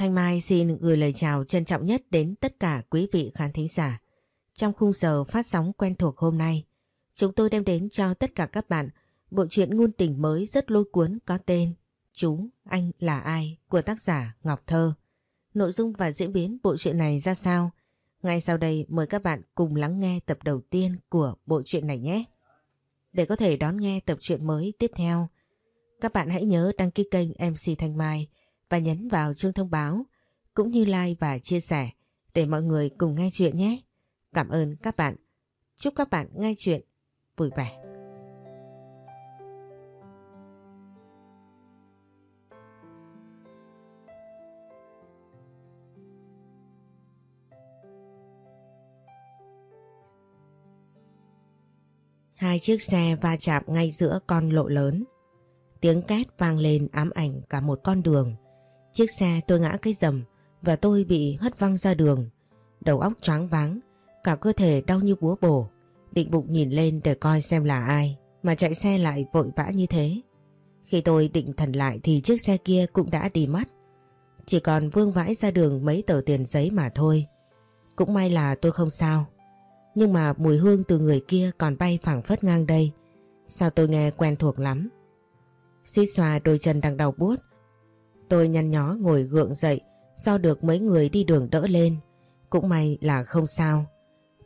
Thanh Mai xin gửi lời chào trân trọng nhất đến tất cả quý vị khán thính giả. Trong khung giờ phát sóng quen thuộc hôm nay, chúng tôi đem đến cho tất cả các bạn bộ truyện ngôn tình mới rất lôi cuốn có tên Chú, Anh là ai của tác giả Ngọc Thơ. Nội dung và diễn biến bộ truyện này ra sao? Ngay sau đây mời các bạn cùng lắng nghe tập đầu tiên của bộ truyện này nhé. Để có thể đón nghe tập truyện mới tiếp theo, các bạn hãy nhớ đăng ký kênh MC Thanh Mai và nhấn vào chuông thông báo, cũng như like và chia sẻ để mọi người cùng nghe chuyện nhé. Cảm ơn các bạn. Chúc các bạn nghe chuyện vui vẻ. Hai chiếc xe va chạm ngay giữa con lộ lớn. Tiếng két vang lên ám ảnh cả một con đường. Chiếc xe tôi ngã cái rầm và tôi bị hất văng ra đường. Đầu óc choáng váng, cả cơ thể đau như búa bổ. Định bụng nhìn lên để coi xem là ai mà chạy xe lại vội vã như thế. Khi tôi định thần lại thì chiếc xe kia cũng đã đi mất. Chỉ còn vương vãi ra đường mấy tờ tiền giấy mà thôi. Cũng may là tôi không sao. Nhưng mà mùi hương từ người kia còn bay phẳng phất ngang đây. Sao tôi nghe quen thuộc lắm. Suýt xòa đôi chân đang đau buốt. Tôi nhăn nhó ngồi gượng dậy do được mấy người đi đường đỡ lên. Cũng may là không sao.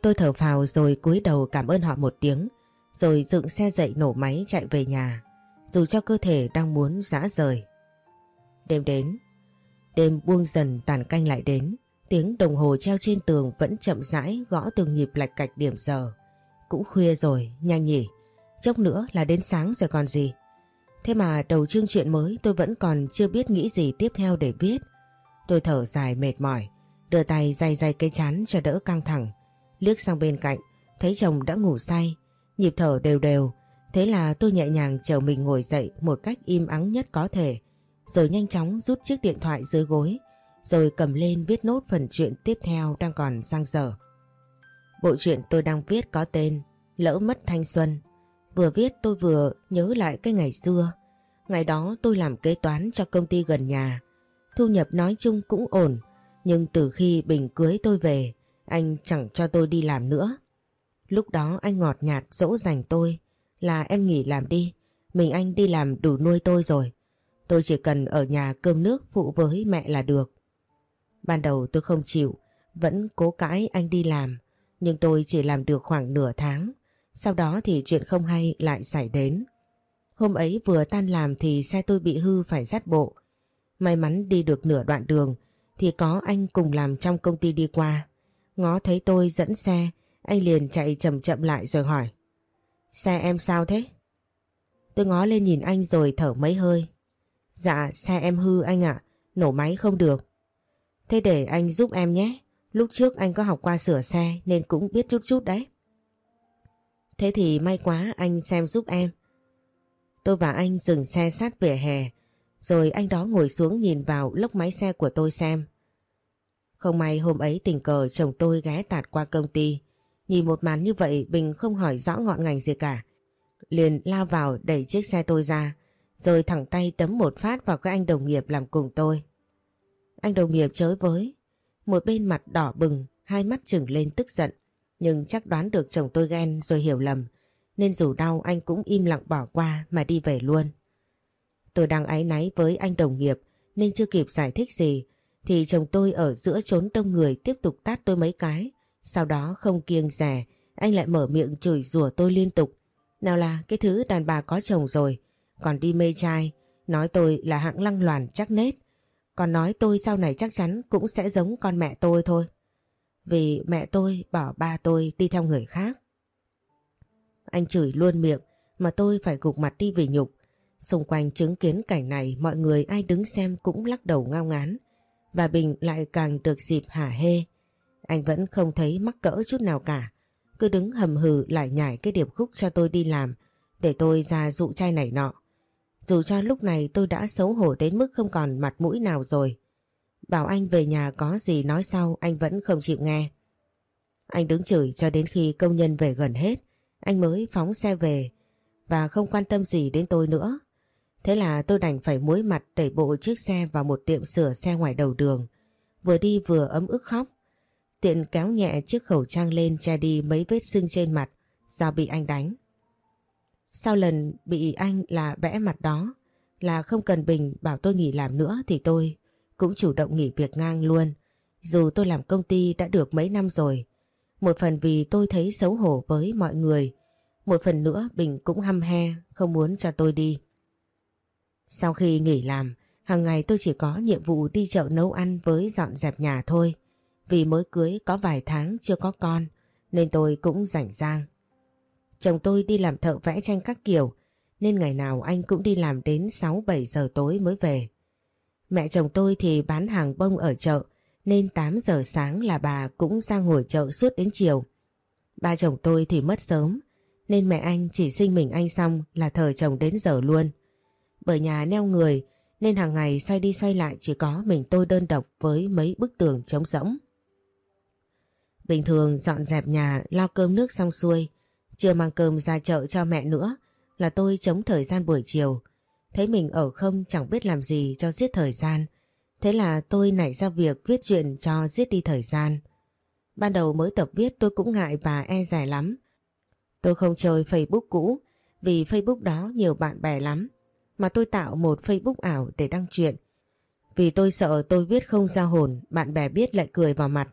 Tôi thở phào rồi cúi đầu cảm ơn họ một tiếng. Rồi dựng xe dậy nổ máy chạy về nhà. Dù cho cơ thể đang muốn giã rời. Đêm đến. Đêm buông dần tàn canh lại đến. Tiếng đồng hồ treo trên tường vẫn chậm rãi gõ từng nhịp lạch cạch điểm giờ. Cũng khuya rồi, nhanh nhỉ. Chốc nữa là đến sáng rồi còn gì. Thế mà đầu chương chuyện mới tôi vẫn còn chưa biết nghĩ gì tiếp theo để viết. Tôi thở dài mệt mỏi, đưa tay day day cái chán cho đỡ căng thẳng. Liếc sang bên cạnh, thấy chồng đã ngủ say, nhịp thở đều đều. Thế là tôi nhẹ nhàng chờ mình ngồi dậy một cách im ắng nhất có thể. Rồi nhanh chóng rút chiếc điện thoại dưới gối, rồi cầm lên viết nốt phần chuyện tiếp theo đang còn sang dở. Bộ truyện tôi đang viết có tên Lỡ mất thanh xuân. Vừa viết tôi vừa nhớ lại cái ngày xưa. Ngày đó tôi làm kế toán cho công ty gần nhà. Thu nhập nói chung cũng ổn. Nhưng từ khi Bình cưới tôi về, anh chẳng cho tôi đi làm nữa. Lúc đó anh ngọt nhạt dỗ dành tôi là em nghỉ làm đi. Mình anh đi làm đủ nuôi tôi rồi. Tôi chỉ cần ở nhà cơm nước phụ với mẹ là được. Ban đầu tôi không chịu, vẫn cố cãi anh đi làm. Nhưng tôi chỉ làm được khoảng nửa tháng. Sau đó thì chuyện không hay lại xảy đến. Hôm ấy vừa tan làm thì xe tôi bị hư phải dắt bộ. May mắn đi được nửa đoạn đường thì có anh cùng làm trong công ty đi qua. Ngó thấy tôi dẫn xe, anh liền chạy chậm chậm lại rồi hỏi. Xe em sao thế? Tôi ngó lên nhìn anh rồi thở mấy hơi. Dạ xe em hư anh ạ, nổ máy không được. Thế để anh giúp em nhé. Lúc trước anh có học qua sửa xe nên cũng biết chút chút đấy. Thế thì may quá anh xem giúp em. Tôi và anh dừng xe sát vỉa hè, rồi anh đó ngồi xuống nhìn vào lốc máy xe của tôi xem. Không may hôm ấy tình cờ chồng tôi ghé tạt qua công ty. Nhìn một màn như vậy Bình không hỏi rõ ngọn ngành gì cả. Liền lao vào đẩy chiếc xe tôi ra, rồi thẳng tay đấm một phát vào các anh đồng nghiệp làm cùng tôi. Anh đồng nghiệp chới với, một bên mặt đỏ bừng, hai mắt trừng lên tức giận. Nhưng chắc đoán được chồng tôi ghen rồi hiểu lầm, nên dù đau anh cũng im lặng bỏ qua mà đi về luôn. Tôi đang áy náy với anh đồng nghiệp nên chưa kịp giải thích gì thì chồng tôi ở giữa chốn đông người tiếp tục tát tôi mấy cái. Sau đó không kiêng rẻ, anh lại mở miệng chửi rủa tôi liên tục. Nào là cái thứ đàn bà có chồng rồi, còn đi mê trai, nói tôi là hạng lăng loàn chắc nết. Còn nói tôi sau này chắc chắn cũng sẽ giống con mẹ tôi thôi. Vì mẹ tôi bỏ ba tôi đi theo người khác. Anh chửi luôn miệng mà tôi phải gục mặt đi vì nhục. Xung quanh chứng kiến cảnh này, mọi người ai đứng xem cũng lắc đầu ngao ngán. Và Bình lại càng được dịp hả hê. Anh vẫn không thấy mắc cỡ chút nào cả. Cứ đứng hầm hừ lại nhảy cái điệp khúc cho tôi đi làm, để tôi ra dụ chai này nọ. Dù cho lúc này tôi đã xấu hổ đến mức không còn mặt mũi nào rồi. Bảo anh về nhà có gì nói sau, anh vẫn không chịu nghe. Anh đứng chửi cho đến khi công nhân về gần hết. Anh mới phóng xe về và không quan tâm gì đến tôi nữa. Thế là tôi đành phải muối mặt đẩy bộ chiếc xe vào một tiệm sửa xe ngoài đầu đường. Vừa đi vừa ấm ức khóc. Tiện kéo nhẹ chiếc khẩu trang lên che đi mấy vết sưng trên mặt, do bị anh đánh. Sau lần bị anh là vẽ mặt đó, là không cần Bình bảo tôi nghỉ làm nữa thì tôi cũng chủ động nghỉ việc ngang luôn. Dù tôi làm công ty đã được mấy năm rồi. Một phần vì tôi thấy xấu hổ với mọi người. Một phần nữa Bình cũng hăm he không muốn cho tôi đi. Sau khi nghỉ làm, hàng ngày tôi chỉ có nhiệm vụ đi chợ nấu ăn với dọn dẹp nhà thôi. Vì mới cưới có vài tháng chưa có con nên tôi cũng rảnh rang. Chồng tôi đi làm thợ vẽ tranh các kiểu nên ngày nào anh cũng đi làm đến 6-7 giờ tối mới về. Mẹ chồng tôi thì bán hàng bông ở chợ, nên 8 giờ sáng là bà cũng ra ngồi chợ suốt đến chiều. Ba chồng tôi thì mất sớm, nên mẹ anh chỉ sinh mình anh xong là thờ chồng đến giờ luôn. Bởi nhà neo người, nên hàng ngày xoay đi xoay lại chỉ có mình tôi đơn độc với mấy bức tường trống rỗng. Bình thường dọn dẹp nhà, lau cơm nước xong xuôi, chưa mang cơm ra chợ cho mẹ nữa, là tôi chống thời gian buổi chiều. Thấy mình ở không chẳng biết làm gì cho giết thời gian. Thế là tôi nảy ra việc viết chuyện cho giết đi thời gian. Ban đầu mới tập viết tôi cũng ngại và e rẻ lắm. Tôi không chơi Facebook cũ vì Facebook đó nhiều bạn bè lắm. Mà tôi tạo một Facebook ảo để đăng chuyện. Vì tôi sợ tôi viết không ra hồn, bạn bè biết lại cười vào mặt.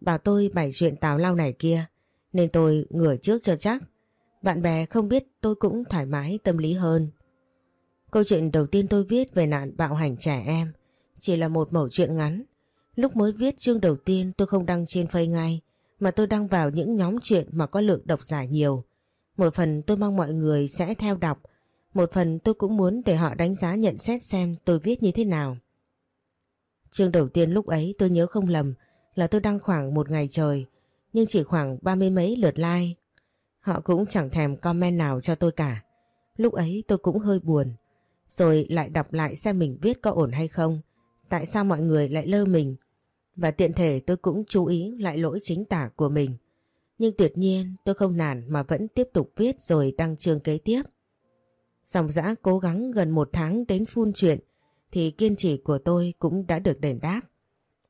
Bảo tôi bày chuyện tào lao này kia. Nên tôi ngửa trước cho chắc. Bạn bè không biết tôi cũng thoải mái tâm lý hơn. Câu chuyện đầu tiên tôi viết về nạn bạo hành trẻ em chỉ là một mẩu chuyện ngắn. Lúc mới viết chương đầu tiên tôi không đăng trên phây ngay mà tôi đăng vào những nhóm chuyện mà có lượng độc giả nhiều. Một phần tôi mong mọi người sẽ theo đọc, một phần tôi cũng muốn để họ đánh giá nhận xét xem tôi viết như thế nào. Chương đầu tiên lúc ấy tôi nhớ không lầm là tôi đăng khoảng một ngày trời, nhưng chỉ khoảng ba mươi mấy lượt like. Họ cũng chẳng thèm comment nào cho tôi cả. Lúc ấy tôi cũng hơi buồn, rồi lại đọc lại xem mình viết có ổn hay không, tại sao mọi người lại lơ mình. Và tiện thể tôi cũng chú ý lại lỗi chính tả của mình. Nhưng tuyệt nhiên tôi không nản mà vẫn tiếp tục viết rồi đăng chương kế tiếp. Dòng dã cố gắng gần một tháng đến phun chuyện thì kiên trì của tôi cũng đã được đền đáp.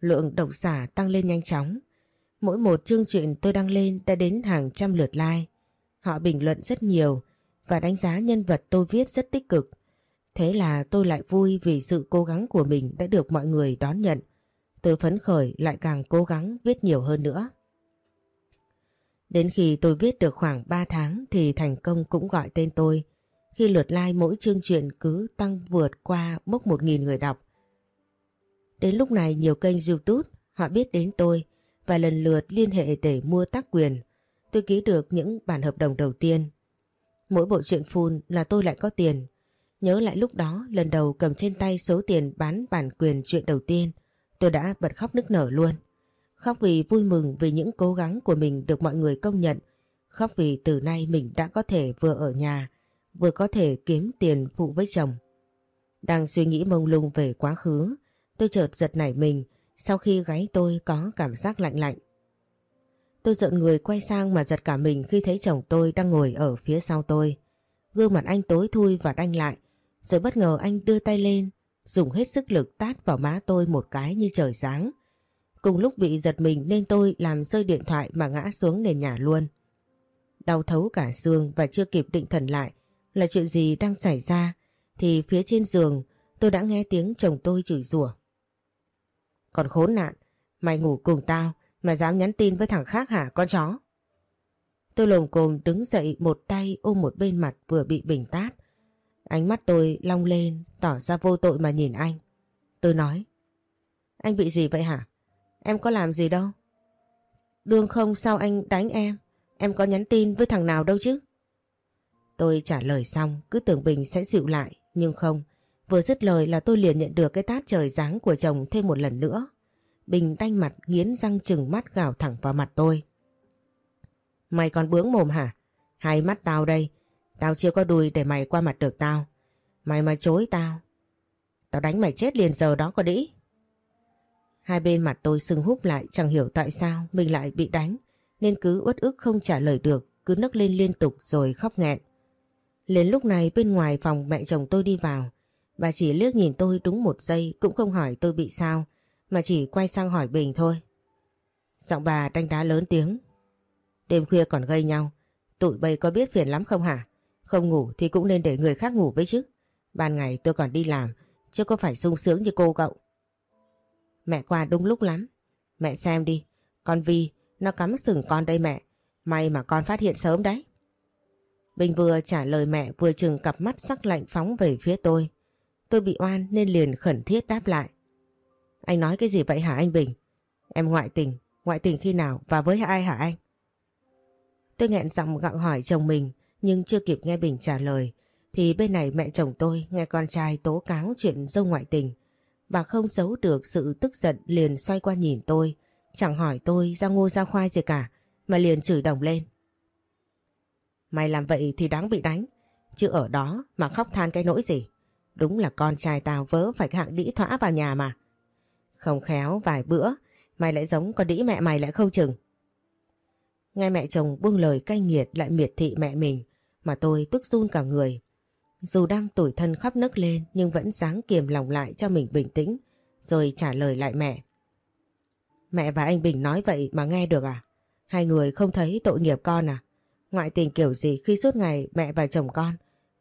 Lượng độc giả tăng lên nhanh chóng. Mỗi một chương truyện tôi đăng lên đã đến hàng trăm lượt like. Họ bình luận rất nhiều và đánh giá nhân vật tôi viết rất tích cực. Thế là tôi lại vui vì sự cố gắng của mình đã được mọi người đón nhận. Tôi phấn khởi lại càng cố gắng viết nhiều hơn nữa. Đến khi tôi viết được khoảng 3 tháng thì thành công cũng gọi tên tôi. Khi lượt like mỗi chương truyện cứ tăng vượt qua mốc 1.000 người đọc. Đến lúc này nhiều kênh youtube, họ biết đến tôi và lần lượt liên hệ để mua tác quyền. Tôi ký được những bản hợp đồng đầu tiên. Mỗi bộ truyện full là tôi lại có tiền. Nhớ lại lúc đó lần đầu cầm trên tay số tiền bán bản quyền chuyện đầu tiên, tôi đã bật khóc nức nở luôn. Khóc vì vui mừng vì những cố gắng của mình được mọi người công nhận. Khóc vì từ nay mình đã có thể vừa ở nhà, vừa có thể kiếm tiền phụ với chồng. Đang suy nghĩ mông lung về quá khứ, tôi chợt giật nảy mình sau khi gáy tôi có cảm giác lạnh lạnh. Tôi giận người quay sang mà giật cả mình khi thấy chồng tôi đang ngồi ở phía sau tôi. Gương mặt anh tối thui và đanh lại, rồi bất ngờ anh đưa tay lên, dùng hết sức lực tát vào má tôi một cái như trời sáng. Cùng lúc bị giật mình nên tôi làm rơi điện thoại mà ngã xuống nền nhà luôn. Đau thấu cả xương và chưa kịp định thần lại là chuyện gì đang xảy ra thì phía trên giường tôi đã nghe tiếng chồng tôi chửi rủa. Còn khốn nạn, mày ngủ cùng tao mà dám nhắn tin với thằng khác hả con chó? Tôi lồm cồm đứng dậy một tay ôm một bên mặt vừa bị bình tát. Ánh mắt tôi long lên, tỏ ra vô tội mà nhìn anh. Tôi nói, Anh bị gì vậy hả? Em có làm gì đâu. Đương không sao anh đánh em. Em có nhắn tin với thằng nào đâu chứ. Tôi trả lời xong, cứ tưởng Bình sẽ dịu lại, nhưng không. Vừa dứt lời là tôi liền nhận được cái tát trời giáng của chồng thêm một lần nữa. Bình đanh mặt nghiến răng chừng mắt gào thẳng vào mặt tôi. Mày còn bướng mồm hả? Hai mắt tao đây. Tao chưa có đùi để mày qua mặt được tao. Mày mà chối tao. Tao đánh mày chết liền giờ đó có đĩ. Hai bên mặt tôi sưng húp lại chẳng hiểu tại sao mình lại bị đánh. Nên cứ uất ức không trả lời được. Cứ nấc lên liên tục rồi khóc nghẹn. Lên lúc này bên ngoài phòng mẹ chồng tôi đi vào. Bà chỉ liếc nhìn tôi đúng một giây cũng không hỏi tôi bị sao mà chỉ quay sang hỏi Bình thôi. Giọng bà đánh đá lớn tiếng. Đêm khuya còn gây nhau, tụi bay có biết phiền lắm không hả? Không ngủ thì cũng nên để người khác ngủ với chứ. Ban ngày tôi còn đi làm, chứ có phải sung sướng như cô cậu. Mẹ qua đúng lúc lắm. Mẹ xem đi, con Vi, nó cắm sừng con đây mẹ. May mà con phát hiện sớm đấy. Bình vừa trả lời mẹ vừa chừng cặp mắt sắc lạnh phóng về phía tôi. Tôi bị oan nên liền khẩn thiết đáp lại. Anh nói cái gì vậy hả anh Bình? Em ngoại tình, ngoại tình khi nào và với ai hả anh? Tôi nghẹn giọng gặng hỏi chồng mình nhưng chưa kịp nghe Bình trả lời thì bên này mẹ chồng tôi nghe con trai tố cáo chuyện dâu ngoại tình. Bà không giấu được sự tức giận liền xoay qua nhìn tôi, chẳng hỏi tôi ra ngô ra khoai gì cả mà liền chửi đồng lên. Mày làm vậy thì đáng bị đánh, chứ ở đó mà khóc than cái nỗi gì. Đúng là con trai tao vớ phải hạng đĩ thỏa vào nhà mà. Không khéo vài bữa, mày lại giống con đĩ mẹ mày lại không chừng. Nghe mẹ chồng buông lời cay nghiệt lại miệt thị mẹ mình mà tôi tức run cả người. Dù đang tủi thân khóc nức lên nhưng vẫn dáng kiềm lòng lại cho mình bình tĩnh rồi trả lời lại mẹ. Mẹ và anh Bình nói vậy mà nghe được à? Hai người không thấy tội nghiệp con à? Ngoại tình kiểu gì khi suốt ngày mẹ và chồng con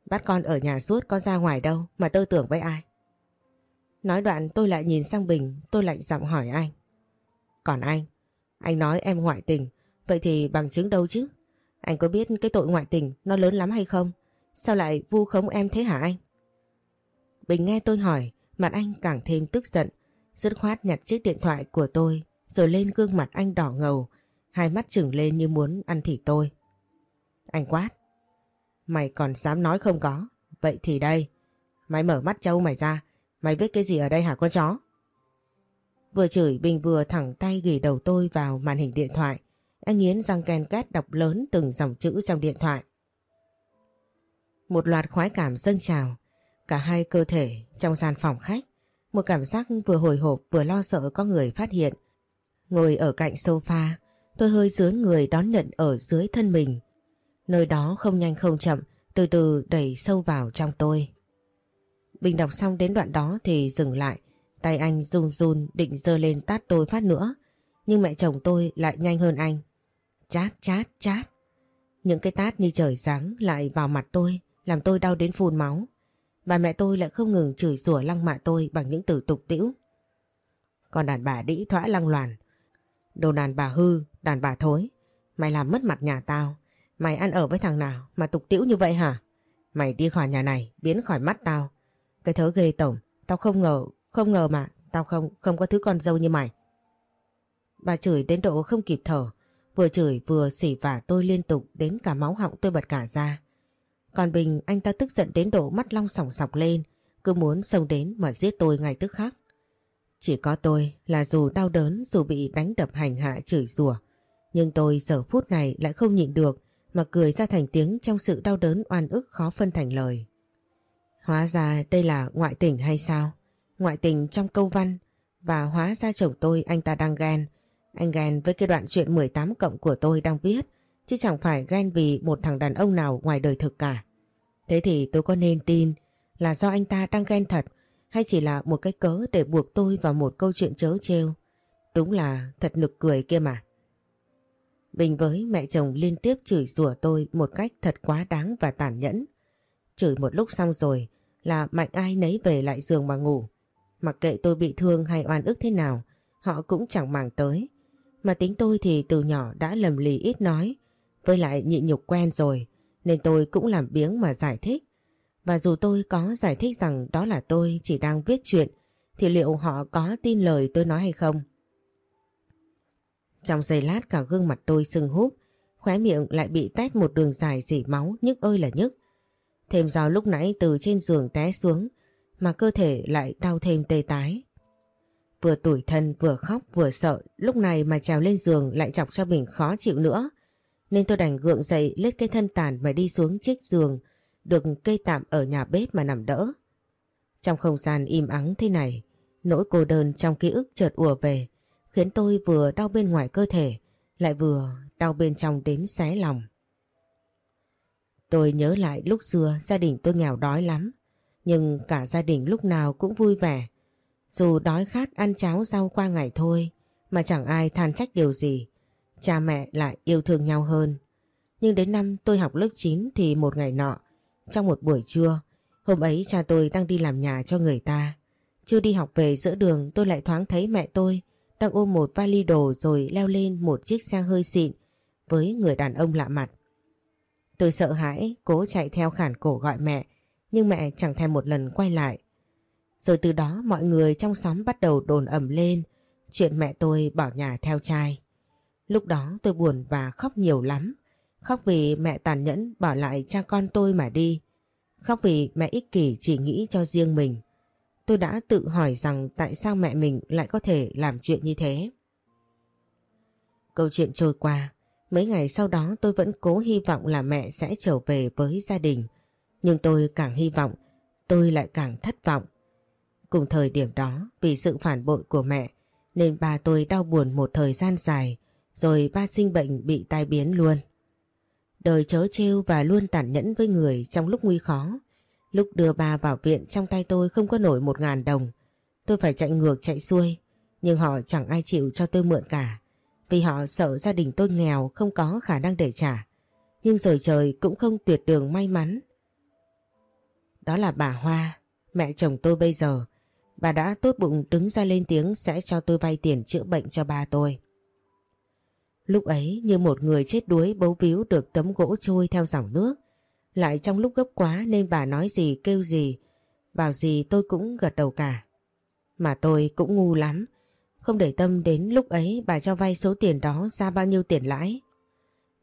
bắt con ở nhà suốt con ra ngoài đâu mà tôi tưởng với ai? Nói đoạn tôi lại nhìn sang Bình tôi lạnh giọng hỏi anh. Còn anh, anh nói em ngoại tình vậy thì bằng chứng đâu chứ? Anh có biết cái tội ngoại tình nó lớn lắm hay không? Sao lại vu khống em thế hả anh? Bình nghe tôi hỏi, mặt anh càng thêm tức giận, dứt khoát nhặt chiếc điện thoại của tôi rồi lên gương mặt anh đỏ ngầu, hai mắt trừng lên như muốn ăn thịt tôi. Anh quát. Mày còn dám nói không có, vậy thì đây. Mày mở mắt trâu mày ra, mày biết cái gì ở đây hả con chó? Vừa chửi Bình vừa thẳng tay ghi đầu tôi vào màn hình điện thoại. Anh nghiến răng ken két đọc lớn từng dòng chữ trong điện thoại. Một loạt khoái cảm dâng trào, cả hai cơ thể trong gian phòng khách. Một cảm giác vừa hồi hộp vừa lo sợ có người phát hiện. Ngồi ở cạnh sofa, tôi hơi dướn người đón nhận ở dưới thân mình. Nơi đó không nhanh không chậm, từ từ đẩy sâu vào trong tôi. Bình đọc xong đến đoạn đó thì dừng lại, tay anh run run định dơ lên tát tôi phát nữa. Nhưng mẹ chồng tôi lại nhanh hơn anh. Chát chát chát. Những cái tát như trời sáng lại vào mặt tôi, làm tôi đau đến phun máu. Bà mẹ tôi lại không ngừng chửi rủa lăng mạ tôi bằng những từ tục tĩu. Còn đàn bà đĩ thoã lăng loàn. Đồ đàn bà hư, đàn bà thối. Mày làm mất mặt nhà tao. Mày ăn ở với thằng nào mà tục tĩu như vậy hả? Mày đi khỏi nhà này, biến khỏi mắt tao. Cái thớ ghê tổng, tao không ngờ, không ngờ mà, tao không, không có thứ con dâu như mày. Bà chửi đến độ không kịp thở, vừa chửi vừa xỉ vả tôi liên tục đến cả máu họng tôi bật cả ra. Còn Bình anh ta tức giận đến độ mắt long sòng sọc lên, cứ muốn xông đến mà giết tôi ngay tức khắc. Chỉ có tôi là dù đau đớn dù bị đánh đập hành hạ chửi rủa nhưng tôi giờ phút này lại không nhịn được mà cười ra thành tiếng trong sự đau đớn oan ức khó phân thành lời. Hóa ra đây là ngoại tình hay sao? Ngoại tình trong câu văn và hóa ra chồng tôi anh ta đang ghen. Anh ghen với cái đoạn chuyện 18 cộng của tôi đang viết chứ chẳng phải ghen vì một thằng đàn ông nào ngoài đời thực cả. Thế thì tôi có nên tin là do anh ta đang ghen thật hay chỉ là một cái cớ để buộc tôi vào một câu chuyện chớ trêu. Đúng là thật nực cười kia mà. Bình với mẹ chồng liên tiếp chửi rủa tôi một cách thật quá đáng và tàn nhẫn. Chửi một lúc xong rồi là mạnh ai nấy về lại giường mà ngủ. Mặc kệ tôi bị thương hay oan ức thế nào, họ cũng chẳng màng tới. Mà tính tôi thì từ nhỏ đã lầm lì ít nói, với lại nhịn nhục quen rồi, nên tôi cũng làm biếng mà giải thích. Và dù tôi có giải thích rằng đó là tôi chỉ đang viết chuyện, thì liệu họ có tin lời tôi nói hay không? Trong giây lát cả gương mặt tôi sưng húp, khóe miệng lại bị tét một đường dài dỉ máu nhức ơi là nhức. Thêm do lúc nãy từ trên giường té xuống mà cơ thể lại đau thêm tê tái. Vừa tủi thân vừa khóc vừa sợ lúc này mà trèo lên giường lại chọc cho mình khó chịu nữa. Nên tôi đành gượng dậy lết cái thân tàn và đi xuống chiếc giường được cây tạm ở nhà bếp mà nằm đỡ. Trong không gian im ắng thế này, nỗi cô đơn trong ký ức chợt ùa về khiến tôi vừa đau bên ngoài cơ thể lại vừa đau bên trong đến xé lòng. Tôi nhớ lại lúc xưa gia đình tôi nghèo đói lắm. Nhưng cả gia đình lúc nào cũng vui vẻ. Dù đói khát ăn cháo rau qua ngày thôi mà chẳng ai than trách điều gì. Cha mẹ lại yêu thương nhau hơn. Nhưng đến năm tôi học lớp 9 thì một ngày nọ, trong một buổi trưa, hôm ấy cha tôi đang đi làm nhà cho người ta. Chưa đi học về giữa đường tôi lại thoáng thấy mẹ tôi đang ôm một vali đồ rồi leo lên một chiếc xe hơi xịn với người đàn ông lạ mặt. Tôi sợ hãi, cố chạy theo khản cổ gọi mẹ, nhưng mẹ chẳng thèm một lần quay lại. Rồi từ đó mọi người trong xóm bắt đầu đồn ẩm lên chuyện mẹ tôi bỏ nhà theo trai. Lúc đó tôi buồn và khóc nhiều lắm. Khóc vì mẹ tàn nhẫn bỏ lại cha con tôi mà đi. Khóc vì mẹ ích kỷ chỉ nghĩ cho riêng mình. Tôi đã tự hỏi rằng tại sao mẹ mình lại có thể làm chuyện như thế. Câu chuyện trôi qua, mấy ngày sau đó tôi vẫn cố hy vọng là mẹ sẽ trở về với gia đình. Nhưng tôi càng hy vọng, tôi lại càng thất vọng. Cùng thời điểm đó, vì sự phản bội của mẹ, nên ba tôi đau buồn một thời gian dài, rồi ba sinh bệnh bị tai biến luôn. Đời chớ trêu và luôn tàn nhẫn với người trong lúc nguy khó. Lúc đưa ba vào viện trong tay tôi không có nổi một ngàn đồng. Tôi phải chạy ngược chạy xuôi, nhưng họ chẳng ai chịu cho tôi mượn cả. Vì họ sợ gia đình tôi nghèo không có khả năng để trả. Nhưng rồi trời cũng không tuyệt đường may mắn. Đó là bà Hoa, mẹ chồng tôi bây giờ. Bà đã tốt bụng đứng ra lên tiếng sẽ cho tôi vay tiền chữa bệnh cho ba tôi. Lúc ấy như một người chết đuối bấu víu được tấm gỗ trôi theo dòng nước. Lại trong lúc gấp quá nên bà nói gì kêu gì, bảo gì tôi cũng gật đầu cả. Mà tôi cũng ngu lắm, không để tâm đến lúc ấy bà cho vay số tiền đó ra bao nhiêu tiền lãi.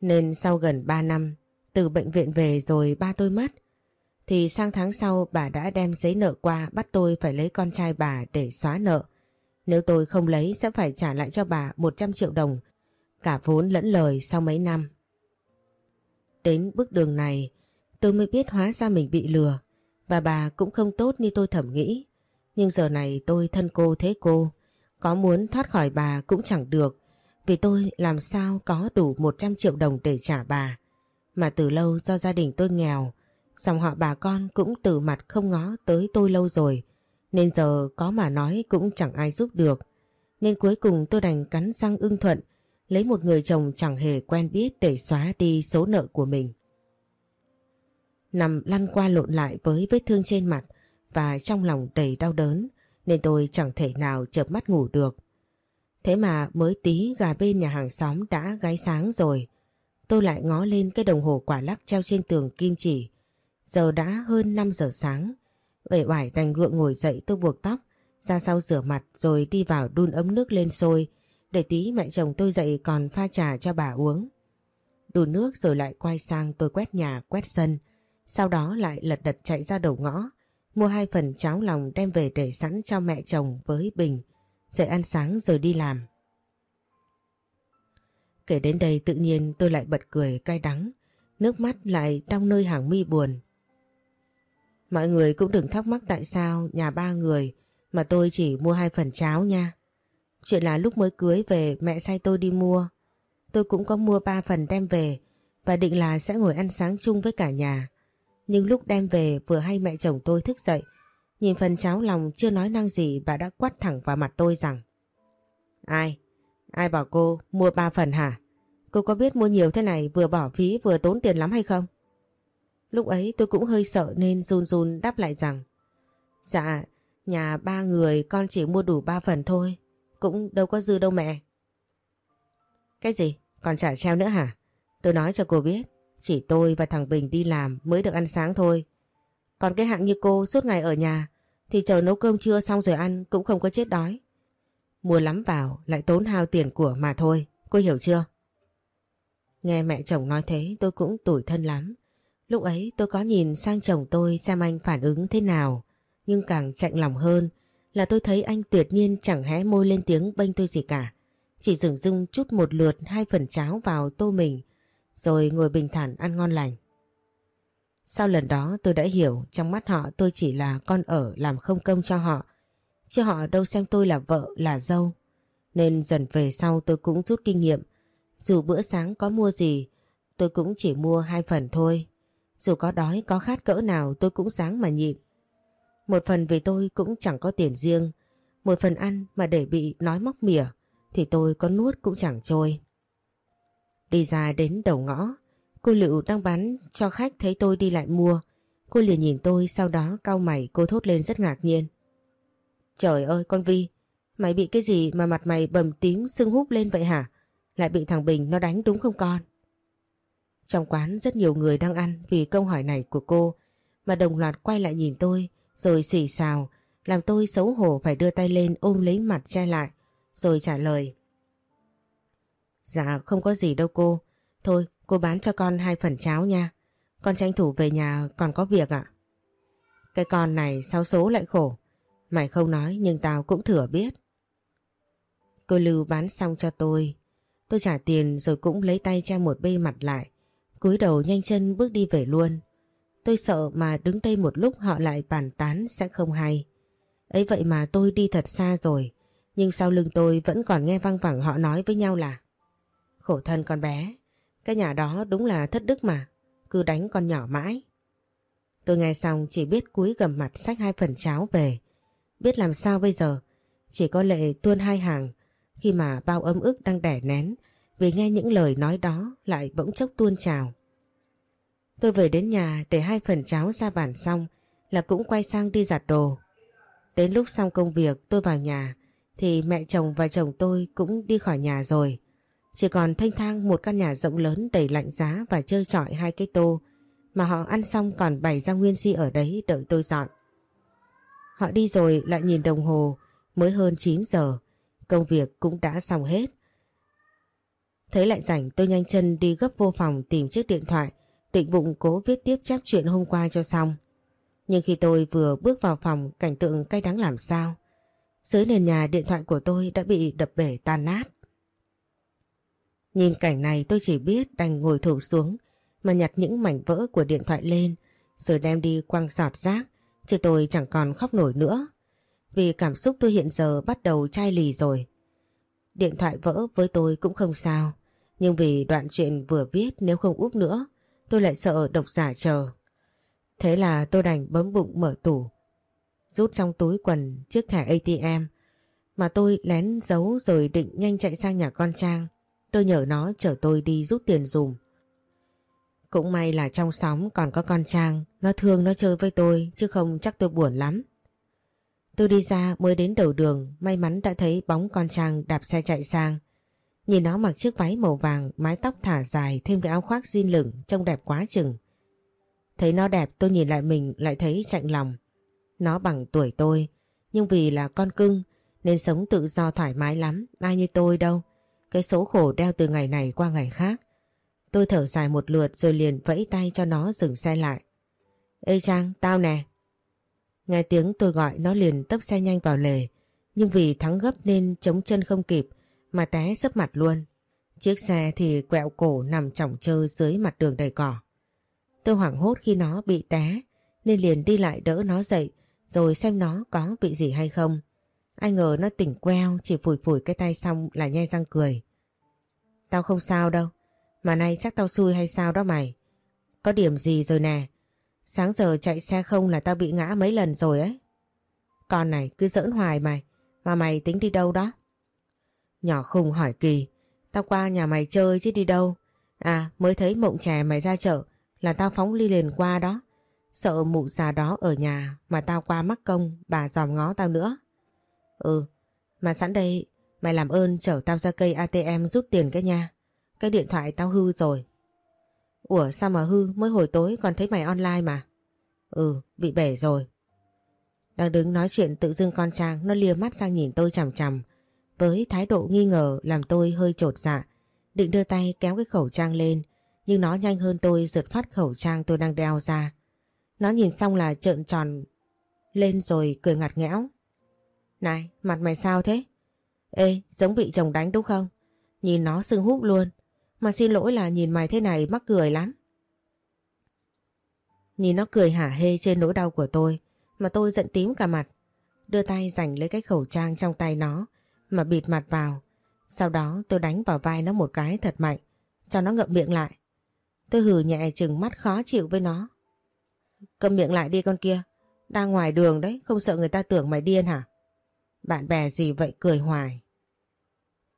Nên sau gần 3 năm, từ bệnh viện về rồi ba tôi mất. Thì sang tháng sau bà đã đem giấy nợ qua bắt tôi phải lấy con trai bà để xóa nợ. Nếu tôi không lấy sẽ phải trả lại cho bà 100 triệu đồng, cả vốn lẫn lời sau mấy năm. Đến bước đường này, tôi mới biết hóa ra mình bị lừa, và bà cũng không tốt như tôi thẩm nghĩ. Nhưng giờ này tôi thân cô thế cô, có muốn thoát khỏi bà cũng chẳng được, vì tôi làm sao có đủ 100 triệu đồng để trả bà. Mà từ lâu do gia đình tôi nghèo, dòng họ bà con cũng từ mặt không ngó tới tôi lâu rồi, nên giờ có mà nói cũng chẳng ai giúp được. Nên cuối cùng tôi đành cắn răng ưng thuận, lấy một người chồng chẳng hề quen biết để xóa đi số nợ của mình. Nằm lăn qua lộn lại với vết thương trên mặt và trong lòng đầy đau đớn, nên tôi chẳng thể nào chợp mắt ngủ được. Thế mà mới tí gà bên nhà hàng xóm đã gáy sáng rồi. Tôi lại ngó lên cái đồng hồ quả lắc treo trên tường kim chỉ. Giờ đã hơn 5 giờ sáng. Vậy oải đành gượng ngồi dậy tôi buộc tóc, ra sau rửa mặt rồi đi vào đun ấm nước lên sôi để tí mẹ chồng tôi dậy còn pha trà cho bà uống. Đun nước rồi lại quay sang tôi quét nhà, quét sân. Sau đó lại lật đật chạy ra đầu ngõ mua hai phần cháo lòng đem về để sẵn cho mẹ chồng với Bình, dậy ăn sáng rồi đi làm. Kể đến đây tự nhiên tôi lại bật cười cay đắng, nước mắt lại đong nơi hàng mi buồn. Mọi người cũng đừng thắc mắc tại sao nhà ba người mà tôi chỉ mua hai phần cháo nha. Chuyện là lúc mới cưới về mẹ sai tôi đi mua. Tôi cũng có mua ba phần đem về và định là sẽ ngồi ăn sáng chung với cả nhà. Nhưng lúc đem về vừa hay mẹ chồng tôi thức dậy, nhìn phần cháo lòng chưa nói năng gì bà đã quát thẳng vào mặt tôi rằng Ai? Ai bảo cô mua ba phần hả? Cô có biết mua nhiều thế này vừa bỏ phí vừa tốn tiền lắm hay không? Lúc ấy tôi cũng hơi sợ nên run run đáp lại rằng Dạ, nhà ba người con chỉ mua đủ ba phần thôi, cũng đâu có dư đâu mẹ. Cái gì? Còn trả treo nữa hả? Tôi nói cho cô biết, chỉ tôi và thằng Bình đi làm mới được ăn sáng thôi. Còn cái hạng như cô suốt ngày ở nhà thì chờ nấu cơm trưa xong rồi ăn cũng không có chết đói. Mua lắm vào lại tốn hao tiền của mà thôi, cô hiểu chưa? Nghe mẹ chồng nói thế tôi cũng tủi thân lắm. Lúc ấy tôi có nhìn sang chồng tôi xem anh phản ứng thế nào. Nhưng càng chạnh lòng hơn là tôi thấy anh tuyệt nhiên chẳng hé môi lên tiếng bênh tôi gì cả. Chỉ dừng dưng chút một lượt hai phần cháo vào tô mình rồi ngồi bình thản ăn ngon lành. Sau lần đó tôi đã hiểu trong mắt họ tôi chỉ là con ở làm không công cho họ, chứ họ đâu xem tôi là vợ, là dâu. Nên dần về sau tôi cũng rút kinh nghiệm, dù bữa sáng có mua gì, tôi cũng chỉ mua hai phần thôi. Dù có đói có khát cỡ nào tôi cũng sáng mà nhịn. Một phần vì tôi cũng chẳng có tiền riêng. Một phần ăn mà để bị nói móc mỉa thì tôi có nuốt cũng chẳng trôi. Đi ra đến đầu ngõ, cô Lựu đang bán cho khách thấy tôi đi lại mua. Cô liền nhìn tôi sau đó cau mày cô thốt lên rất ngạc nhiên. Trời ơi con Vi, mày bị cái gì mà mặt mày bầm tím sưng húp lên vậy hả? Lại bị thằng Bình nó đánh đúng không con? Trong quán rất nhiều người đang ăn vì câu hỏi này của cô mà đồng loạt quay lại nhìn tôi, rồi xỉ xào, làm tôi xấu hổ phải đưa tay lên ôm lấy mặt che lại, rồi trả lời. Dạ không có gì đâu cô. Thôi, cô bán cho con hai phần cháo nha. Con tranh thủ về nhà còn có việc ạ. Cái con này sao số lại khổ. Mày không nói nhưng tao cũng thừa biết. Cô Lưu bán xong cho tôi. Tôi trả tiền rồi cũng lấy tay che một bê mặt lại cúi đầu nhanh chân bước đi về luôn. Tôi sợ mà đứng đây một lúc họ lại bàn tán sẽ không hay. Ấy vậy mà tôi đi thật xa rồi. Nhưng sau lưng tôi vẫn còn nghe văng vẳng họ nói với nhau là Khổ thân con bé, cái nhà đó đúng là thất đức mà, cứ đánh con nhỏ mãi. Tôi nghe xong chỉ biết cúi gầm mặt xách hai phần cháo về. Biết làm sao bây giờ, chỉ có lệ tuôn hai hàng khi mà bao âm ức đang đẻ nén vì nghe những lời nói đó lại bỗng chốc tuôn trào. Tôi về đến nhà để hai phần cháo ra bàn xong là cũng quay sang đi giặt đồ. Đến lúc xong công việc tôi vào nhà thì mẹ chồng và chồng tôi cũng đi khỏi nhà rồi. Chỉ còn thanh thang một căn nhà rộng lớn đầy lạnh giá và chơi trọi hai cái tô mà họ ăn xong còn bày ra nguyên si ở đấy đợi tôi dọn. Họ đi rồi lại nhìn đồng hồ mới hơn 9 giờ, công việc cũng đã xong hết. Thấy lại rảnh, tôi nhanh chân đi gấp vô phòng tìm chiếc điện thoại, định bụng cố viết tiếp chép chuyện hôm qua cho xong. Nhưng khi tôi vừa bước vào phòng, cảnh tượng cay đắng làm sao. Dưới nền nhà điện thoại của tôi đã bị đập bể tan nát. Nhìn cảnh này, tôi chỉ biết đành ngồi thụp xuống, mà nhặt những mảnh vỡ của điện thoại lên, rồi đem đi quăng sọt rác, chứ tôi chẳng còn khóc nổi nữa. Vì cảm xúc tôi hiện giờ bắt đầu chai lì rồi. Điện thoại vỡ với tôi cũng không sao nhưng vì đoạn chuyện vừa viết nếu không úp nữa tôi lại sợ độc giả chờ. Thế là tôi đành bấm bụng mở tủ rút trong túi quần chiếc thẻ ATM mà tôi lén giấu rồi định nhanh chạy sang nhà con Trang. Tôi nhờ nó chở tôi đi rút tiền dùm. Cũng may là trong xóm còn có con Trang, nó thương nó chơi với tôi chứ không chắc tôi buồn lắm. Tôi đi ra mới đến đầu đường, may mắn đã thấy bóng con Trang đạp xe chạy sang. Nhìn nó mặc chiếc váy màu vàng, mái tóc thả dài thêm cái áo khoác jean lửng trông đẹp quá chừng. Thấy nó đẹp tôi nhìn lại mình lại thấy chạnh lòng. Nó bằng tuổi tôi, nhưng vì là con cưng nên sống tự do thoải mái lắm, ai như tôi đâu. Cái số khổ đeo từ ngày này qua ngày khác. Tôi thở dài một lượt rồi liền vẫy tay cho nó dừng xe lại. Ê Trang, tao nè. Nghe tiếng tôi gọi nó liền tấp xe nhanh vào lề. Nhưng vì thắng gấp nên chống chân không kịp mà té sấp mặt luôn. Chiếc xe thì quẹo cổ nằm chỏng chơ dưới mặt đường đầy cỏ. Tôi hoảng hốt khi nó bị té nên liền đi lại đỡ nó dậy rồi xem nó có bị gì hay không. Ai ngờ nó tỉnh queo chỉ phủi phủi cái tay xong là nhe răng cười. Tao không sao đâu, mà nay chắc tao xui hay sao đó mày. Có điểm gì rồi nè, sáng giờ chạy xe không là tao bị ngã mấy lần rồi ấy. Con này cứ giỡn hoài mày, mà mày tính đi đâu đó? Nhỏ khùng hỏi kỳ, tao qua nhà mày chơi chứ đi đâu. À mới thấy mộng trẻ mày ra chợ là tao phóng ly liền qua đó. Sợ mụ già đó ở nhà mà tao qua mắc công bà dòm ngó tao nữa. Ừ, mà sẵn đây mày làm ơn chở tao ra cây ATM rút tiền cái nha. Cái điện thoại tao hư rồi. Ủa sao mà hư mới hồi tối còn thấy mày online mà. Ừ, bị bể rồi. Đang đứng nói chuyện tự dưng con Trang nó lia mắt sang nhìn tôi chằm chằm với thái độ nghi ngờ làm tôi hơi trột dạ. Định đưa tay kéo cái khẩu trang lên nhưng nó nhanh hơn tôi giật phát khẩu trang tôi đang đeo ra. Nó nhìn xong là trợn tròn lên rồi cười ngặt nghẽo. Này, mặt mày sao thế? Ê, giống bị chồng đánh đúng không? Nhìn nó sưng húp luôn. Mà xin lỗi là nhìn mày thế này mắc cười lắm. Nhìn nó cười hả hê trên nỗi đau của tôi mà tôi giận tím cả mặt. Đưa tay giành lấy cái khẩu trang trong tay nó mà bịt mặt vào. Sau đó tôi đánh vào vai nó một cái thật mạnh cho nó ngậm miệng lại. Tôi hừ nhẹ chừng mắt khó chịu với nó. Cầm miệng lại đi con kia. Đang ngoài đường đấy, không sợ người ta tưởng mày điên hả? Bạn bè gì vậy cười hoài.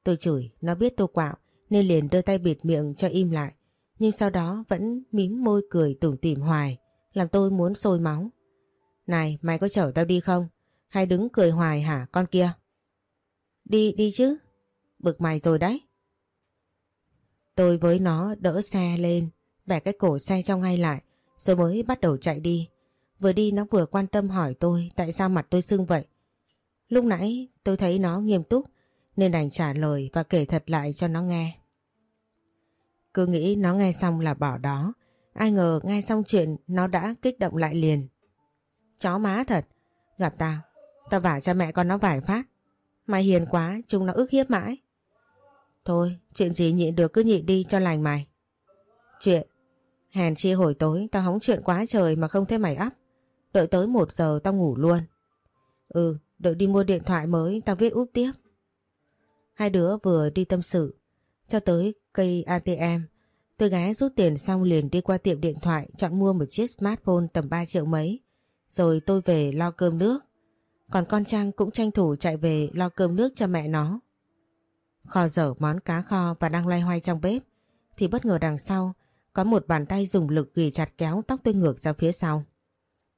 Tôi chửi, nó biết tôi quạo nên liền đưa tay bịt miệng cho im lại. Nhưng sau đó vẫn mím môi cười tủm tỉm hoài, làm tôi muốn sôi máu. Này, mày có chở tao đi không? Hay đứng cười hoài hả con kia? Đi, đi chứ. Bực mày rồi đấy. Tôi với nó đỡ xe lên, bẻ cái cổ xe trong ngay lại, rồi mới bắt đầu chạy đi. Vừa đi nó vừa quan tâm hỏi tôi tại sao mặt tôi sưng vậy. Lúc nãy tôi thấy nó nghiêm túc nên đành trả lời và kể thật lại cho nó nghe. Cứ nghĩ nó nghe xong là bỏ đó. Ai ngờ nghe xong chuyện nó đã kích động lại liền. Chó má thật. Gặp tao, tao vả cho mẹ con nó vài phát. Mày hiền quá, chúng nó ức hiếp mãi. Thôi, chuyện gì nhịn được cứ nhịn đi cho lành mày. Chuyện, hèn chi hồi tối tao hóng chuyện quá trời mà không thấy mày ấp. Đợi tới một giờ tao ngủ luôn. Ừ, đợi đi mua điện thoại mới tao viết úp tiếp. Hai đứa vừa đi tâm sự, cho tới cây ATM. Tôi gái rút tiền xong liền đi qua tiệm điện thoại chọn mua một chiếc smartphone tầm 3 triệu mấy. Rồi tôi về lo cơm nước. Còn con Trang cũng tranh thủ chạy về lo cơm nước cho mẹ nó. Kho dở món cá kho và đang loay hoay trong bếp. Thì bất ngờ đằng sau có một bàn tay dùng lực ghi chặt kéo tóc tôi ngược ra phía sau.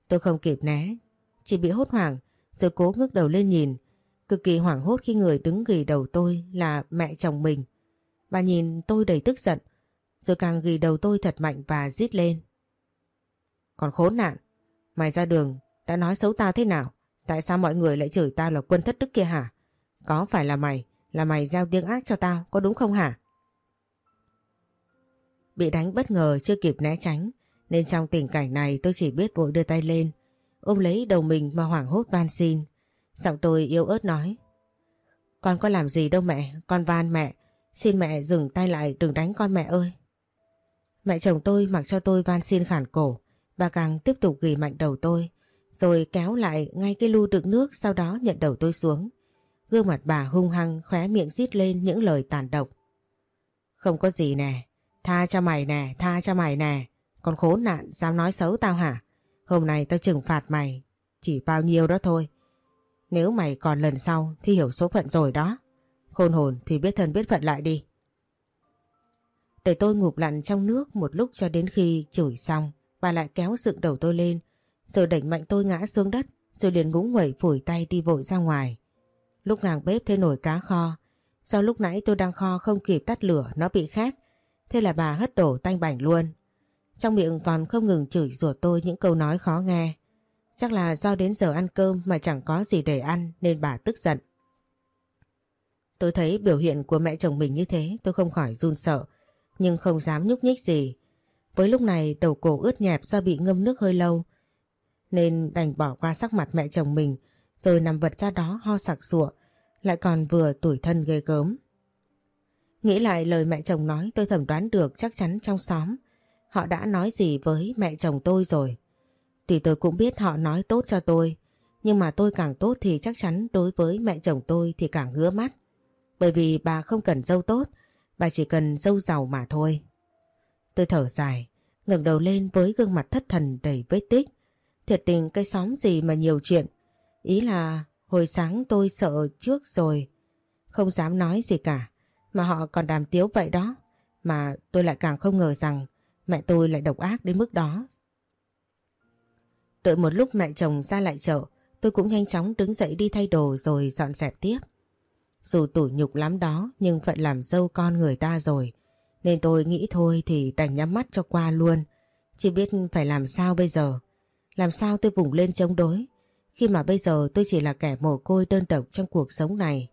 Tôi không kịp né, chỉ bị hốt hoảng rồi cố ngước đầu lên nhìn. Cực kỳ hoảng hốt khi người đứng ghi đầu tôi là mẹ chồng mình. Bà nhìn tôi đầy tức giận, rồi càng ghi đầu tôi thật mạnh và rít lên. Còn khốn nạn, mày ra đường đã nói xấu tao thế nào? Tại sao mọi người lại chửi tao là quân thất đức kia hả? Có phải là mày, là mày giao tiếng ác cho tao, có đúng không hả? Bị đánh bất ngờ chưa kịp né tránh, nên trong tình cảnh này tôi chỉ biết vội đưa tay lên, ôm lấy đầu mình mà hoảng hốt van xin. Giọng tôi yếu ớt nói. Con có làm gì đâu mẹ, con van mẹ, xin mẹ dừng tay lại đừng đánh con mẹ ơi. Mẹ chồng tôi mặc cho tôi van xin khản cổ, bà càng tiếp tục ghi mạnh đầu tôi, rồi kéo lại ngay cái lu đựng nước sau đó nhận đầu tôi xuống. Gương mặt bà hung hăng khóe miệng rít lên những lời tàn độc. Không có gì nè, tha cho mày nè, tha cho mày nè, con khốn nạn dám nói xấu tao hả? Hôm nay tao trừng phạt mày, chỉ bao nhiêu đó thôi. Nếu mày còn lần sau thì hiểu số phận rồi đó. Khôn hồn thì biết thân biết phận lại đi. Để tôi ngụp lặn trong nước một lúc cho đến khi chửi xong, bà lại kéo dựng đầu tôi lên, rồi đẩy mạnh tôi ngã xuống đất, rồi liền ngúng nguẩy phủi tay đi vội ra ngoài. Lúc ngang bếp thấy nồi cá kho, do lúc nãy tôi đang kho không kịp tắt lửa nó bị khét, thế là bà hất đổ tanh bảnh luôn. Trong miệng còn không ngừng chửi rủa tôi những câu nói khó nghe. Chắc là do đến giờ ăn cơm mà chẳng có gì để ăn nên bà tức giận. Tôi thấy biểu hiện của mẹ chồng mình như thế tôi không khỏi run sợ, nhưng không dám nhúc nhích gì. Với lúc này đầu cổ ướt nhẹp do bị ngâm nước hơi lâu, nên đành bỏ qua sắc mặt mẹ chồng mình rồi nằm vật ra đó ho sặc sụa, lại còn vừa tuổi thân ghê gớm. Nghĩ lại lời mẹ chồng nói tôi thẩm đoán được chắc chắn trong xóm họ đã nói gì với mẹ chồng tôi rồi. Thì tôi cũng biết họ nói tốt cho tôi, nhưng mà tôi càng tốt thì chắc chắn đối với mẹ chồng tôi thì càng ngứa mắt. Bởi vì bà không cần dâu tốt, bà chỉ cần dâu giàu mà thôi. Tôi thở dài, ngẩng đầu lên với gương mặt thất thần đầy vết tích. Thiệt tình cái xóm gì mà nhiều chuyện. Ý là hồi sáng tôi sợ trước rồi, không dám nói gì cả, mà họ còn đàm tiếu vậy đó. Mà tôi lại càng không ngờ rằng mẹ tôi lại độc ác đến mức đó. Đợi một lúc mẹ chồng ra lại chợ, tôi cũng nhanh chóng đứng dậy đi thay đồ rồi dọn dẹp tiếp. Dù tủi nhục lắm đó nhưng phận làm dâu con người ta rồi. Nên tôi nghĩ thôi thì đành nhắm mắt cho qua luôn. Chỉ biết phải làm sao bây giờ. Làm sao tôi vùng lên chống đối. Khi mà bây giờ tôi chỉ là kẻ mồ côi đơn độc trong cuộc sống này.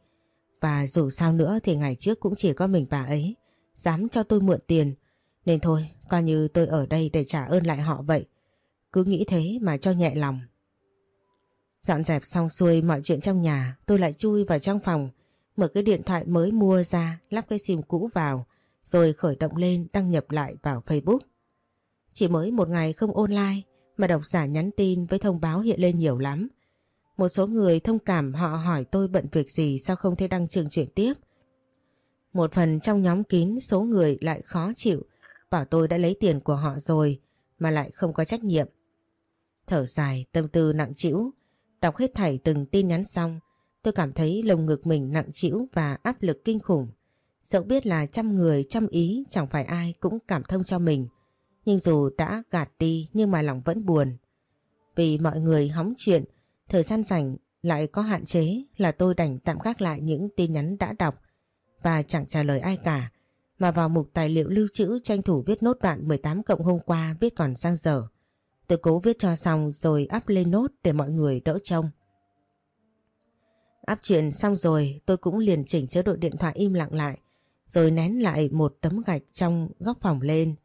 Và dù sao nữa thì ngày trước cũng chỉ có mình bà ấy. Dám cho tôi mượn tiền. Nên thôi, coi như tôi ở đây để trả ơn lại họ vậy. Cứ nghĩ thế mà cho nhẹ lòng. Dọn dẹp xong xuôi mọi chuyện trong nhà, tôi lại chui vào trong phòng, mở cái điện thoại mới mua ra, lắp cái sim cũ vào, rồi khởi động lên đăng nhập lại vào Facebook. Chỉ mới một ngày không online mà độc giả nhắn tin với thông báo hiện lên nhiều lắm. Một số người thông cảm họ hỏi tôi bận việc gì sao không thể đăng trường chuyện tiếp. Một phần trong nhóm kín số người lại khó chịu bảo tôi đã lấy tiền của họ rồi mà lại không có trách nhiệm. Thở dài, tâm tư nặng trĩu, đọc hết thảy từng tin nhắn xong, tôi cảm thấy lồng ngực mình nặng trĩu và áp lực kinh khủng. Dẫu biết là trăm người trăm ý chẳng phải ai cũng cảm thông cho mình, nhưng dù đã gạt đi nhưng mà lòng vẫn buồn. Vì mọi người hóng chuyện, thời gian rảnh lại có hạn chế là tôi đành tạm gác lại những tin nhắn đã đọc và chẳng trả lời ai cả mà vào mục tài liệu lưu trữ tranh thủ viết nốt đoạn 18 cộng hôm qua viết còn sang dở. Tôi cố viết cho xong rồi up lên nốt để mọi người đỡ trông. Áp chuyện xong rồi tôi cũng liền chỉnh chế độ điện thoại im lặng lại rồi nén lại một tấm gạch trong góc phòng lên.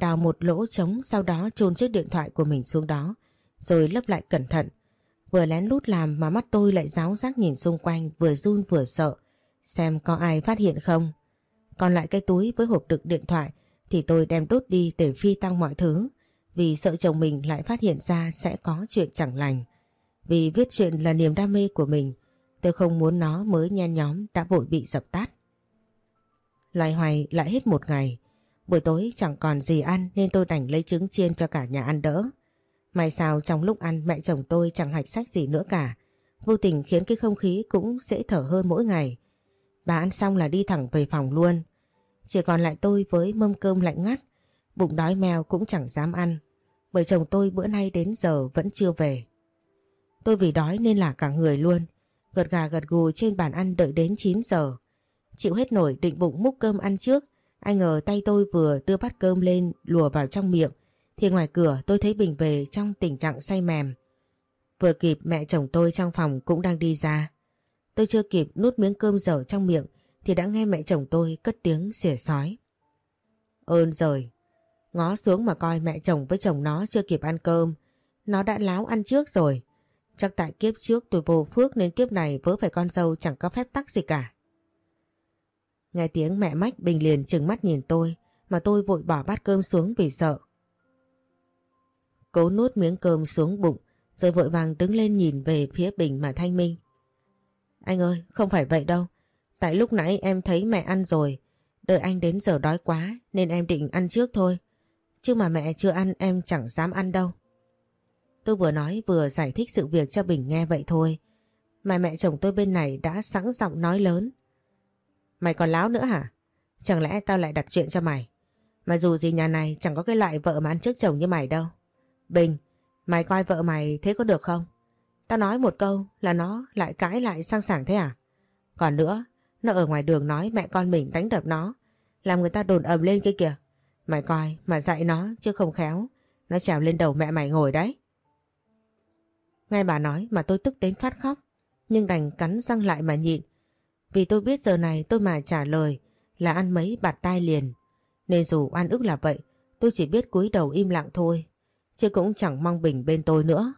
Đào một lỗ trống sau đó chôn chiếc điện thoại của mình xuống đó, rồi lấp lại cẩn thận. Vừa lén lút làm mà mắt tôi lại ráo rác nhìn xung quanh, vừa run vừa sợ, xem có ai phát hiện không. Còn lại cái túi với hộp đựng điện thoại thì tôi đem đốt đi để phi tăng mọi thứ, vì sợ chồng mình lại phát hiện ra sẽ có chuyện chẳng lành. Vì viết chuyện là niềm đam mê của mình, tôi không muốn nó mới nhen nhóm đã vội bị dập tắt. Loài hoài lại hết một ngày buổi tối chẳng còn gì ăn nên tôi đành lấy trứng chiên cho cả nhà ăn đỡ. May sao trong lúc ăn mẹ chồng tôi chẳng hạch sách gì nữa cả vô tình khiến cái không khí cũng dễ thở hơn mỗi ngày. Bà ăn xong là đi thẳng về phòng luôn. Chỉ còn lại tôi với mâm cơm lạnh ngắt, bụng đói mèo cũng chẳng dám ăn, bởi chồng tôi bữa nay đến giờ vẫn chưa về. Tôi vì đói nên là cả người luôn, gật gà gật gù trên bàn ăn đợi đến 9 giờ. Chịu hết nổi định bụng múc cơm ăn trước, ai ngờ tay tôi vừa đưa bát cơm lên lùa vào trong miệng, thì ngoài cửa tôi thấy Bình về trong tình trạng say mềm. Vừa kịp mẹ chồng tôi trong phòng cũng đang đi ra. Tôi chưa kịp nuốt miếng cơm dở trong miệng thì đã nghe mẹ chồng tôi cất tiếng xỉa sói. Ơn rồi, ngó xuống mà coi mẹ chồng với chồng nó chưa kịp ăn cơm. Nó đã láo ăn trước rồi. Chắc tại kiếp trước tôi vô phước nên kiếp này vớ phải con dâu chẳng có phép tắc gì cả. Nghe tiếng mẹ mách Bình liền trừng mắt nhìn tôi mà tôi vội bỏ bát cơm xuống vì sợ. Cố nuốt miếng cơm xuống bụng rồi vội vàng đứng lên nhìn về phía Bình mà thanh minh. Anh ơi, không phải vậy đâu. Tại lúc nãy em thấy mẹ ăn rồi, đợi anh đến giờ đói quá nên em định ăn trước thôi. Chứ mà mẹ chưa ăn em chẳng dám ăn đâu. Tôi vừa nói vừa giải thích sự việc cho Bình nghe vậy thôi. Mà mẹ chồng tôi bên này đã sẵn giọng nói lớn. Mày còn láo nữa hả? Chẳng lẽ tao lại đặt chuyện cho mày? Mà dù gì nhà này chẳng có cái loại vợ mà ăn trước chồng như mày đâu. Bình, mày coi vợ mày thế có được không? Tao nói một câu là nó lại cãi lại sang sảng thế à? Còn nữa, nó ở ngoài đường nói mẹ con mình đánh đập nó, làm người ta đồn ầm lên kia kìa. Mày coi mà dạy nó chứ không khéo, nó trèo lên đầu mẹ mày ngồi đấy. Nghe bà nói mà tôi tức đến phát khóc, nhưng đành cắn răng lại mà nhịn. Vì tôi biết giờ này tôi mà trả lời là ăn mấy bạt tai liền. Nên dù oan ức là vậy, tôi chỉ biết cúi đầu im lặng thôi. Chứ cũng chẳng mong Bình bên tôi nữa.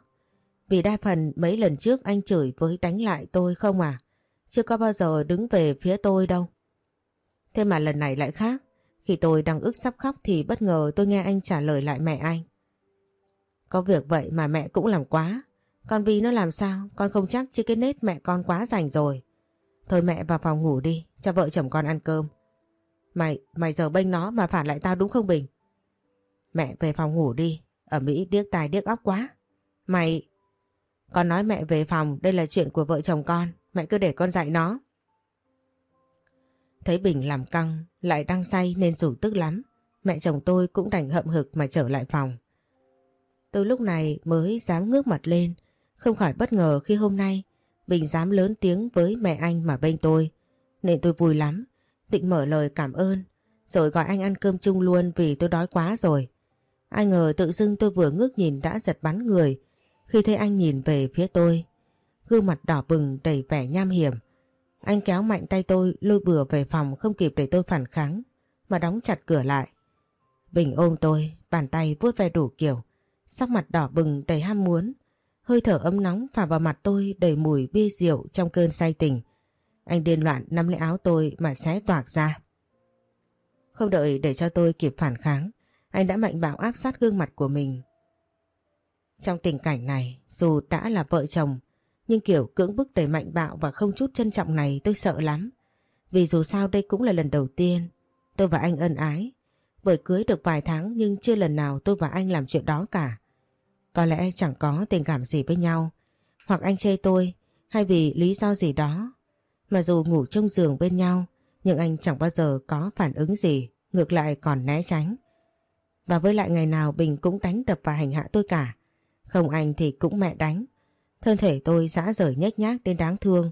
Vì đa phần mấy lần trước anh chửi với đánh lại tôi không à? Chưa có bao giờ đứng về phía tôi đâu. Thế mà lần này lại khác. Khi tôi đang ức sắp khóc thì bất ngờ tôi nghe anh trả lời lại mẹ anh. Có việc vậy mà mẹ cũng làm quá. Con vì nó làm sao? Con không chắc chứ cái nết mẹ con quá rảnh rồi. Thôi mẹ vào phòng ngủ đi, cho vợ chồng con ăn cơm. Mày, mày giờ bênh nó mà phản lại tao đúng không Bình? Mẹ về phòng ngủ đi, ở Mỹ điếc tai điếc óc quá. Mày, con nói mẹ về phòng, đây là chuyện của vợ chồng con, mẹ cứ để con dạy nó. Thấy Bình làm căng, lại đang say nên rủ tức lắm. Mẹ chồng tôi cũng đành hậm hực mà trở lại phòng. Tôi lúc này mới dám ngước mặt lên, không khỏi bất ngờ khi hôm nay Bình dám lớn tiếng với mẹ anh mà bên tôi. Nên tôi vui lắm, định mở lời cảm ơn, rồi gọi anh ăn cơm chung luôn vì tôi đói quá rồi. Ai ngờ tự dưng tôi vừa ngước nhìn đã giật bắn người, khi thấy anh nhìn về phía tôi. Gương mặt đỏ bừng đầy vẻ nham hiểm. Anh kéo mạnh tay tôi lôi bừa về phòng không kịp để tôi phản kháng mà đóng chặt cửa lại. Bình ôm tôi, bàn tay vuốt ve đủ kiểu, sắc mặt đỏ bừng đầy ham muốn. Hơi thở ấm nóng phả vào mặt tôi đầy mùi bia rượu trong cơn say tình. Anh điên loạn nắm lấy áo tôi mà xé toạc ra. Không đợi để cho tôi kịp phản kháng, anh đã mạnh bạo áp sát gương mặt của mình trong tình cảnh này, dù đã là vợ chồng, nhưng kiểu cưỡng bức đầy mạnh bạo và không chút trân trọng này tôi sợ lắm. Vì dù sao đây cũng là lần đầu tiên tôi và anh ân ái. Bởi cưới được vài tháng nhưng chưa lần nào tôi và anh làm chuyện đó cả. Có lẽ chẳng có tình cảm gì với nhau. Hoặc anh chê tôi hay vì lý do gì đó. Mà dù ngủ trong giường bên nhau nhưng anh chẳng bao giờ có phản ứng gì. Ngược lại còn né tránh. Và với lại ngày nào Bình cũng đánh đập và hành hạ tôi cả. Không anh thì cũng mẹ đánh. Thân thể tôi dã rời nhếch nhác đến đáng thương.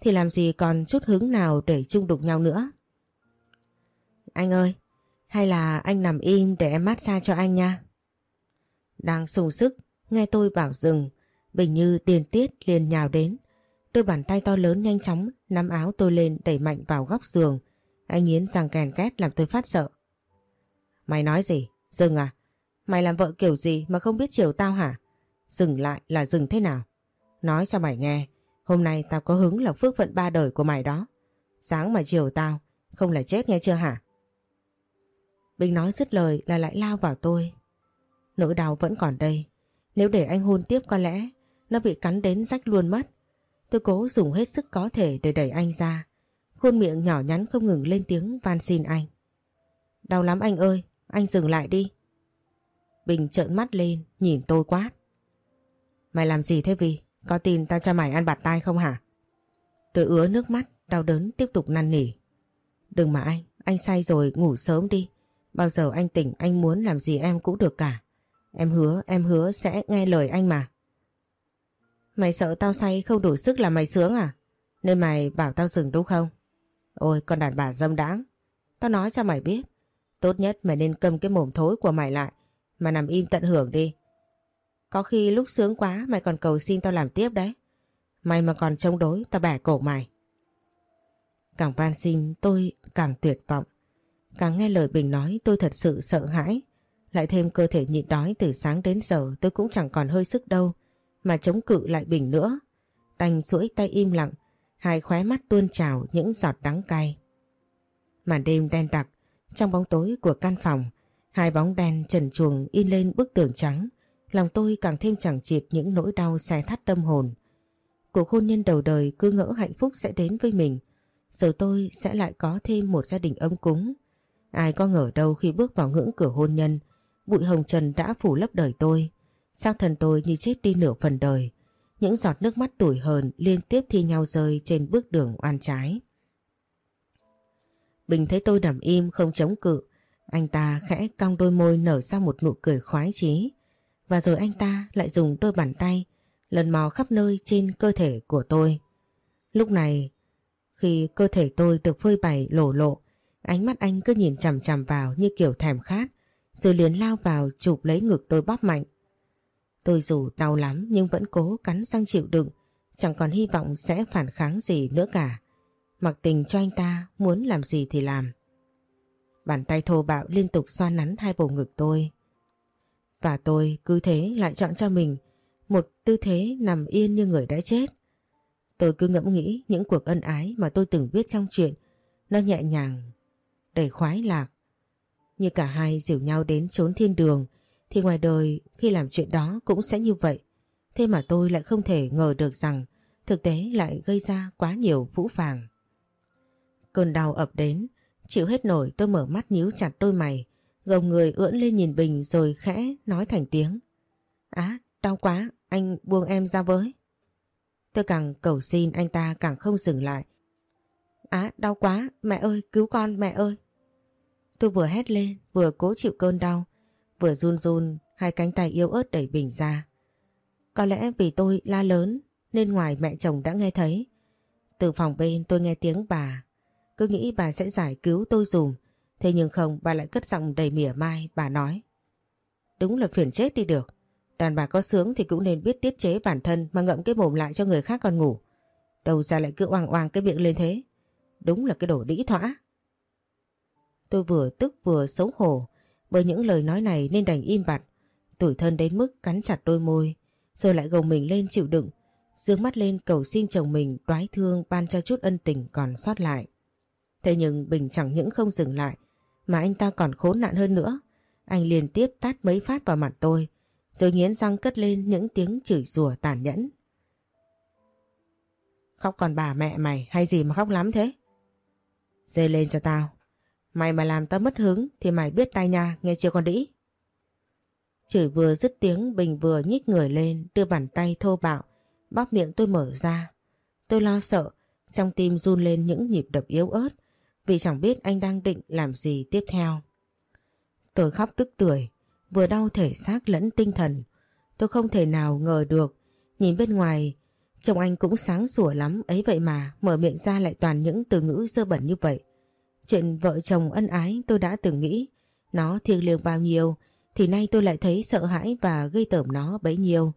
Thì làm gì còn chút hứng nào để chung đục nhau nữa. Anh ơi, hay là anh nằm im để em massage cho anh nha. Đang sung sức, nghe tôi bảo dừng, Bình như điên tiết liền nhào đến. Đôi bàn tay to lớn nhanh chóng nắm áo tôi lên đẩy mạnh vào góc giường. Anh nghiến răng kèn két làm tôi phát sợ. Mày nói gì? Dừng à? Mày làm vợ kiểu gì mà không biết chiều tao hả? Dừng lại là dừng thế nào? Nói cho mày nghe, hôm nay tao có hứng là phước phận ba đời của mày đó. Sáng mà chiều tao, không là chết nghe chưa hả? Bình nói dứt lời là lại lao vào tôi. Nỗi đau vẫn còn đây. Nếu để anh hôn tiếp có lẽ nó bị cắn đến rách luôn mất. Tôi cố dùng hết sức có thể để đẩy anh ra. Khuôn miệng nhỏ nhắn không ngừng lên tiếng van xin anh. Đau lắm anh ơi, anh dừng lại đi. Bình trợn mắt lên, nhìn tôi quát. Mày làm gì thế vì? Có tin tao cho mày ăn bạt tai không hả? Tôi ứa nước mắt, đau đớn tiếp tục năn nỉ. Đừng mà anh, anh say rồi ngủ sớm đi. Bao giờ anh tỉnh anh muốn làm gì em cũng được cả. Em hứa, em hứa sẽ nghe lời anh mà. Mày sợ tao say không đủ sức làm mày sướng à? Nên mày bảo tao dừng đúng không? Ôi con đàn bà dâm đáng. Tao nói cho mày biết. Tốt nhất mày nên cầm cái mồm thối của mày lại mà nằm im tận hưởng đi. Có khi lúc sướng quá mày còn cầu xin tao làm tiếp đấy. Mày mà còn chống đối tao bẻ cổ mày. Càng van xin tôi càng tuyệt vọng. Càng nghe lời Bình nói tôi thật sự sợ hãi. Lại thêm cơ thể nhịn đói từ sáng đến giờ tôi cũng chẳng còn hơi sức đâu mà chống cự lại Bình nữa. Đành duỗi tay im lặng, hai khóe mắt tuôn trào những giọt đắng cay. Màn đêm đen đặc, trong bóng tối của căn phòng, hai bóng đen trần chuồng in lên bức tường trắng, lòng tôi càng thêm chẳng chịp những nỗi đau xé thắt tâm hồn. Cuộc hôn nhân đầu đời cứ ngỡ hạnh phúc sẽ đến với mình, rồi tôi sẽ lại có thêm một gia đình ấm cúng. Ai có ngờ đâu khi bước vào ngưỡng cửa hôn nhân, bụi hồng trần đã phủ lấp đời tôi. Xác thân tôi như chết đi nửa phần đời. Những giọt nước mắt tủi hờn liên tiếp thi nhau rơi trên bước đường oan trái. Bình thấy tôi nằm im không chống cự. Anh ta khẽ cong đôi môi nở ra một nụ cười khoái chí. Và rồi anh ta lại dùng đôi bàn tay lần mò khắp nơi trên cơ thể của tôi. Lúc này, khi cơ thể tôi được phơi bày lổ lộ, ánh mắt anh cứ nhìn chằm chằm vào như kiểu thèm khát, rồi liền lao vào chụp lấy ngực tôi bóp mạnh. Tôi dù đau lắm nhưng vẫn cố cắn răng chịu đựng, chẳng còn hy vọng sẽ phản kháng gì nữa cả. Mặc tình cho anh ta muốn làm gì thì làm. Bàn tay thô bạo liên tục xoa nắn hai bầu ngực tôi. Và tôi cứ thế lại chọn cho mình một tư thế nằm yên như người đã chết. Tôi cứ ngẫm nghĩ những cuộc ân ái mà tôi từng viết trong chuyện. Nó nhẹ nhàng, đầy khoái lạc. Như cả hai dìu nhau đến chốn thiên đường thì ngoài đời khi làm chuyện đó cũng sẽ như vậy. Thế mà tôi lại không thể ngờ được rằng thực tế lại gây ra quá nhiều vũ phàng. Cơn đau ập đến, chịu hết nổi tôi mở mắt nhíu chặt đôi mày, gồng người ưỡn lên nhìn Bình rồi khẽ nói thành tiếng. Á, đau quá, anh buông em ra với. Tôi càng cầu xin anh ta càng không dừng lại. Á, đau quá, mẹ ơi, cứu con mẹ ơi. Tôi vừa hét lên, vừa cố chịu cơn đau, vừa run run hai cánh tay yếu ớt đẩy Bình ra. Có lẽ vì tôi la lớn nên ngoài mẹ chồng đã nghe thấy. Từ phòng bên tôi nghe tiếng bà, cứ nghĩ bà sẽ giải cứu tôi dùm. Thế nhưng không, bà lại cất giọng đầy mỉa mai, bà nói. Đúng là phiền chết đi được. Đàn bà có sướng thì cũng nên biết tiết chế bản thân mà ngậm cái mồm lại cho người khác còn ngủ. Đầu ra lại cứ oang oang cái miệng lên thế. Đúng là cái đồ đĩ thỏa. Tôi vừa tức vừa xấu hổ bởi những lời nói này nên đành im bặt. Tủi thân đến mức cắn chặt đôi môi, rồi lại gồng mình lên chịu đựng. Dương mắt lên cầu xin chồng mình đoái thương ban cho chút ân tình còn sót lại. Thế nhưng Bình chẳng những không dừng lại, mà anh ta còn khốn nạn hơn nữa. Anh liên tiếp tát mấy phát vào mặt tôi, rồi nghiến răng cất lên những tiếng chửi rủa tàn nhẫn. Khóc còn bà mẹ mày hay gì mà khóc lắm thế? Dê lên cho tao. Mày mà làm tao mất hứng thì mày biết tay nha, nghe chưa con đĩ? Chửi vừa dứt tiếng Bình vừa nhích người lên đưa bàn tay thô bạo bóp miệng tôi mở ra. Tôi lo sợ, trong tim run lên những nhịp đập yếu ớt vì chẳng biết anh đang định làm gì tiếp theo. Tôi khóc tức tưởi, vừa đau thể xác lẫn tinh thần. Tôi không thể nào ngờ được, nhìn bên ngoài, chồng anh cũng sáng sủa lắm ấy vậy mà mở miệng ra lại toàn những từ ngữ dơ bẩn như vậy. Chuyện vợ chồng ân ái tôi đã từng nghĩ, nó thiêng liêng bao nhiêu thì nay tôi lại thấy sợ hãi và gây tởm nó bấy nhiêu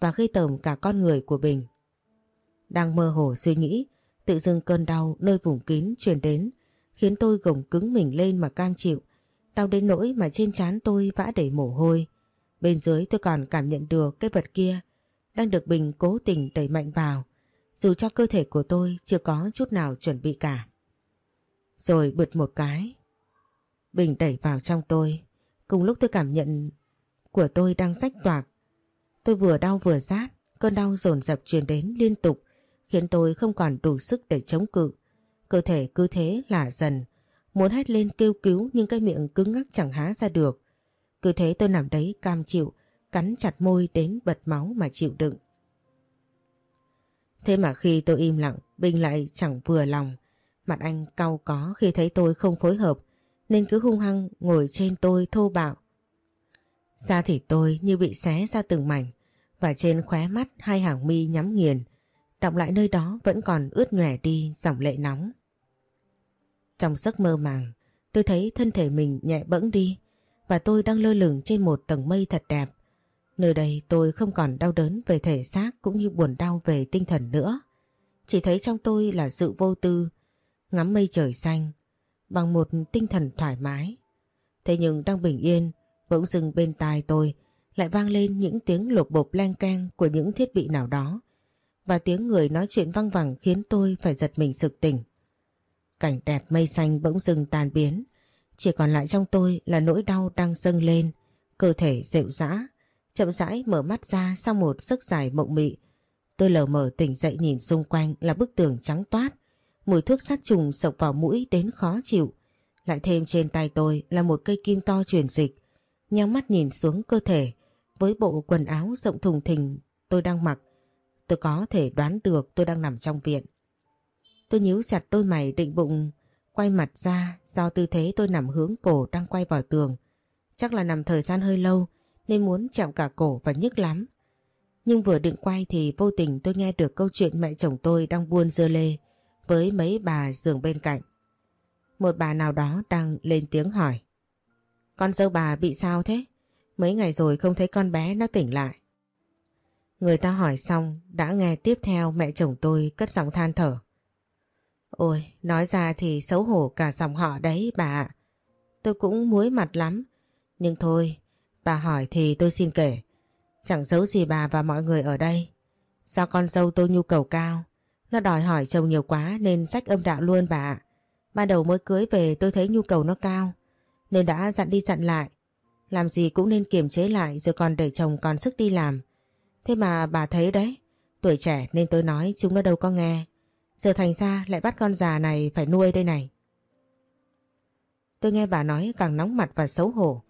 và gây tởm cả con người của Bình. Đang mơ hồ suy nghĩ, tự dưng cơn đau nơi vùng kín truyền đến khiến tôi gồng cứng mình lên mà cam chịu. Đau đến nỗi mà trên trán tôi vã đầy mồ hôi. Bên dưới tôi còn cảm nhận được cái vật kia đang được Bình cố tình đẩy mạnh vào dù cho cơ thể của tôi chưa có chút nào chuẩn bị cả. Rồi bượt một cái. Bình đẩy vào trong tôi. Cùng lúc tôi cảm nhận của tôi đang rách toạc. Tôi vừa đau vừa rát, cơn đau dồn dập truyền đến liên tục khiến tôi không còn đủ sức để chống cự. Cơ thể cứ thế lả dần, muốn hét lên kêu cứu nhưng cái miệng cứng ngắc chẳng há ra được. Cứ thế tôi nằm đấy cam chịu, cắn chặt môi đến bật máu mà chịu đựng. Thế mà khi tôi im lặng, Bình lại chẳng vừa lòng. Mặt anh cau có khi thấy tôi không phối hợp, nên cứ hung hăng ngồi trên tôi thô bạo. Da thịt tôi như bị xé ra từng mảnh, và trên khóe mắt hai hàng mi nhắm nghiền, Đọng lại nơi đó vẫn còn ướt nhòe đi dòng lệ nóng. Trong giấc mơ màng, tôi thấy thân thể mình nhẹ bẫng đi và tôi đang lơ lửng trên một tầng mây thật đẹp. Nơi đây tôi không còn đau đớn về thể xác cũng như buồn đau về tinh thần nữa. Chỉ thấy trong tôi là sự vô tư, ngắm mây trời xanh, bằng một tinh thần thoải mái. Thế nhưng đang bình yên, bỗng dưng bên tai tôi lại vang lên những tiếng lột bộp len keng của những thiết bị nào đó và tiếng người nói chuyện văng vẳng khiến tôi phải giật mình sực tỉnh. Cảnh đẹp mây xanh bỗng dừng tan biến, chỉ còn lại trong tôi là nỗi đau đang dâng lên, cơ thể dịu dã, chậm rãi mở mắt ra sau một giấc dài mộng mị. Tôi lờ mờ tỉnh dậy nhìn xung quanh là bức tường trắng toát, mùi thuốc sát trùng sộc vào mũi đến khó chịu. Lại thêm trên tay tôi là một cây kim to truyền dịch, nhắm mắt nhìn xuống cơ thể với bộ quần áo rộng thùng thình tôi đang mặc Tôi có thể đoán được tôi đang nằm trong viện. Tôi nhíu chặt đôi mày định bụng quay mặt ra do tư thế tôi nằm hướng cổ đang quay vào tường. Chắc là nằm thời gian hơi lâu nên muốn chạm cả cổ và nhức lắm. Nhưng vừa định quay thì vô tình tôi nghe được câu chuyện mẹ chồng tôi đang buôn dưa lê với mấy bà giường bên cạnh. Một bà nào đó đang lên tiếng hỏi. Con dâu bà bị sao thế? Mấy ngày rồi không thấy con bé nó tỉnh lại. Người ta hỏi xong đã nghe tiếp theo mẹ chồng tôi cất giọng than thở. Ôi, nói ra thì xấu hổ cả dòng họ đấy bà ạ. Tôi cũng muối mặt lắm. Nhưng thôi, bà hỏi thì tôi xin kể. Chẳng giấu gì bà và mọi người ở đây. Do con dâu tôi nhu cầu cao. Nó đòi hỏi chồng nhiều quá nên sách âm đạo luôn bà ạ. Ban đầu mới cưới về tôi thấy nhu cầu nó cao. Nên đã dặn đi dặn lại. Làm gì cũng nên kiềm chế lại rồi còn để chồng còn sức đi làm. Thế mà bà thấy đấy, tuổi trẻ nên tôi nói chúng nó đâu có nghe. Giờ thành ra lại bắt con già này phải nuôi đây này. Tôi nghe bà nói càng nóng mặt và xấu hổ.